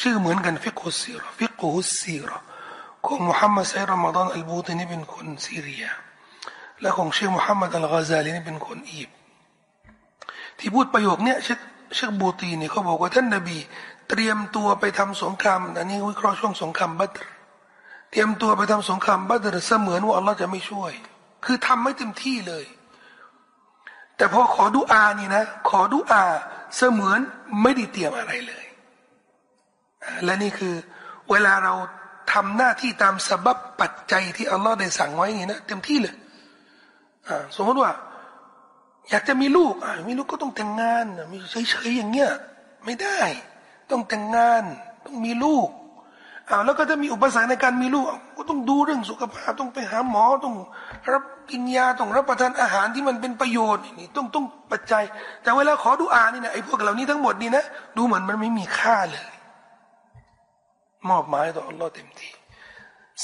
ชื่อเหมือนกันฟิกุซีรอฟิกุซีรอของมุฮัมมัดสะอี๊ดรอมฎอนอัลบูตินี่เป็นคนซีเรีย และของเชคมุฮัมมัดอัลกาซาลีนี่เป็นคนอียิปต์ที่พูดประโยคเนี้ยเชคเชคบูตีนี่เขาบอกว่าท่านนบี เตรียมตัวไปทำสงครามอันนี้วิเคราะห์ช่วงสงครามบัตรเตรียมตัวไปทำสงครามบัตรเสมือนว่าอัลลอฮ์จะไม่ช่วย คือทำไม่เต็มที่เลย แต่พอขอดุอานี่นะ ขอดุอาเสมือนไม่ได้เตรียมอะไรเลย และนี่คือ เวลาเราทำหน้าที่ตามสบับปัจจัยที่อัลลอฮ์ได้สั่งไว้นี่นะเต็มที่เลยสมมติว่า อยากจะมีลูกมีลูกก็ต้องแต่งงานมีเฉยๆอย่างเงี้ยไม่ได้ ต้องแต่งงาน ต้องมีลูก อ่าแล้วก็จะมีอุปสรรคในการมีลูกก็ต้องดูเรื่องสุขภาพต้องไปหาหมอต้องรับกินยาต้องรับประทานอาหารที่มันเป็นประโยชน์นี่ต้องต้องปัจจัย แต่เวลาขอดูอานี่นะไอ้พวกเหล่านี้ทั้งหมดนี่นะดูเหมือนมันไม่มีค่าเลย มอบหมายต่ออัลลอฮ์เต็มที่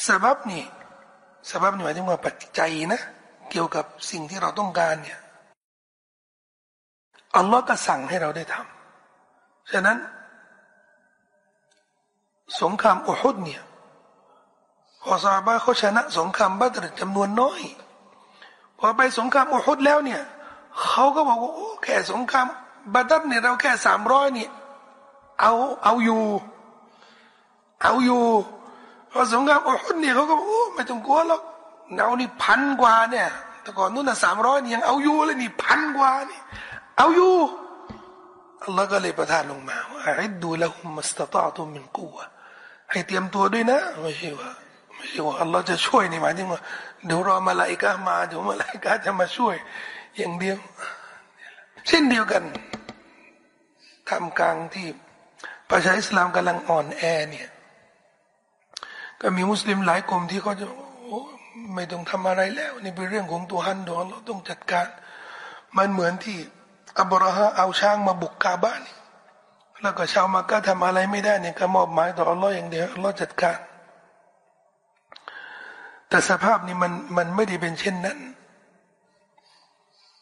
สาบับนี่สาบับนี่หมายถึงว่าปัจจัยนะ เกี่ยวกับสิ่งที่เราต้องการเนี่ยอัลลอฮ์ก็สั่งให้เราได้ทำฉะนั้น สงครามอุฮุดเนี่ยพอซาบะเขาชนะ สงครามบัตรจำนวนน้อย พอไปสงครามอุฮุดแล้วเนี่ยเขาก็บอกว่าโอ้แค่สงครามบัตรเนี่ยเราแค่สามร้อยเนี่ย เอาเอาอยู่ เอาอยู่พอสงครามอุฮุดเนี่ยเขาก็บอกโอ้ไม่ต้องกลัวหรอกเรานี่พันกว่าเนี่ยแต่ก่อนนู้นน่ะสามร้อยนี่ยังเอาอยู่เลยนี่พันกว่านี่เอาอยู่อัลลอฮ์ก็เลยประทานลงมาว่าอิดดูละหุมมัสตตาตุมินกูว ให้เตรียมตัวด้วยนะไม่ใช่ว่าไม่ใช่ว่าอัลลอฮ์จะช่วยนี่หมายถึงว่าเดี๋ยวรอมาลายกามาเดี๋ยวมาลายกาจะมาช่วย อย่างเดียว เช่นเดียวกันทำกลางที่ประชาอิสลามกำลังอ่อนแอเนี่ย ก็มีมุสลิมหลายกลุ่มที่เขาจะโอ้ไม่ต้องทำอะไรแล้ว นี่เป็นเรื่องของตัวฮันดอนเราต้องจัดการ มันเหมือนที่อับราฮะเอาช้างมาบุกกาบ้าน แล้วก็ชาวมักกะทำอะไรไม่ได้เนี่ยก็มอบหมายต่ออัลลอฮ์อย่างเดียวอัลลอฮ์จัดการ แต่สภาพนี้มันมันไม่ได้เป็นเช่นนั้น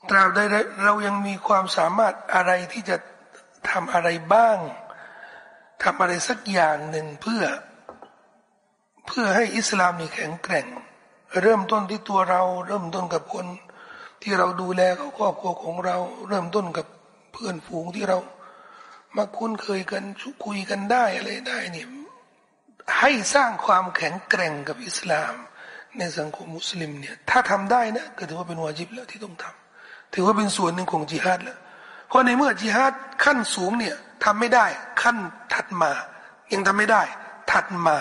ตราบใดเรายังมีความสามารถอะไรที่จะทำอะไรบ้างทำอะไรสักอย่างหนึ่งเพื่อ เพื่อให้อิสลามนี่แข็งแกร่ง เริ่มต้นที่ตัวเรา เริ่มต้นกับคนที่เราดูแลเขาครอบครัวของเรา เริ่มต้นกับเพื่อนฝูงที่เรา มาคุ้นเคยกันชุคุยกันได้อะไรได้เนี่ยให้สร้างความแข็งแกร่งกับอิสลาม ในสังคมมุสลิมเนี่ยถ้าทำได้นะก็ถือว่าเป็นวาจิบแล้วที่ต้องทำถือว่าเป็นส่วนหนึ่งของจิฮาดแล้วเพราะในเมื่อจิฮาดขั้นสูงเนี่ยทำไม่ได้ขั้นถัดมา ยังทำไม่ได้ ถัดมา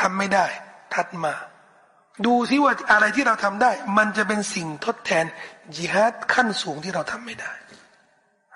ทำไม่ได้ ถัดมา ดูที่ว่าอะไรที่เราทำได้ มันจะเป็นสิ่งทดแทนจิฮาดขั้นสูงที่เราทำไม่ได้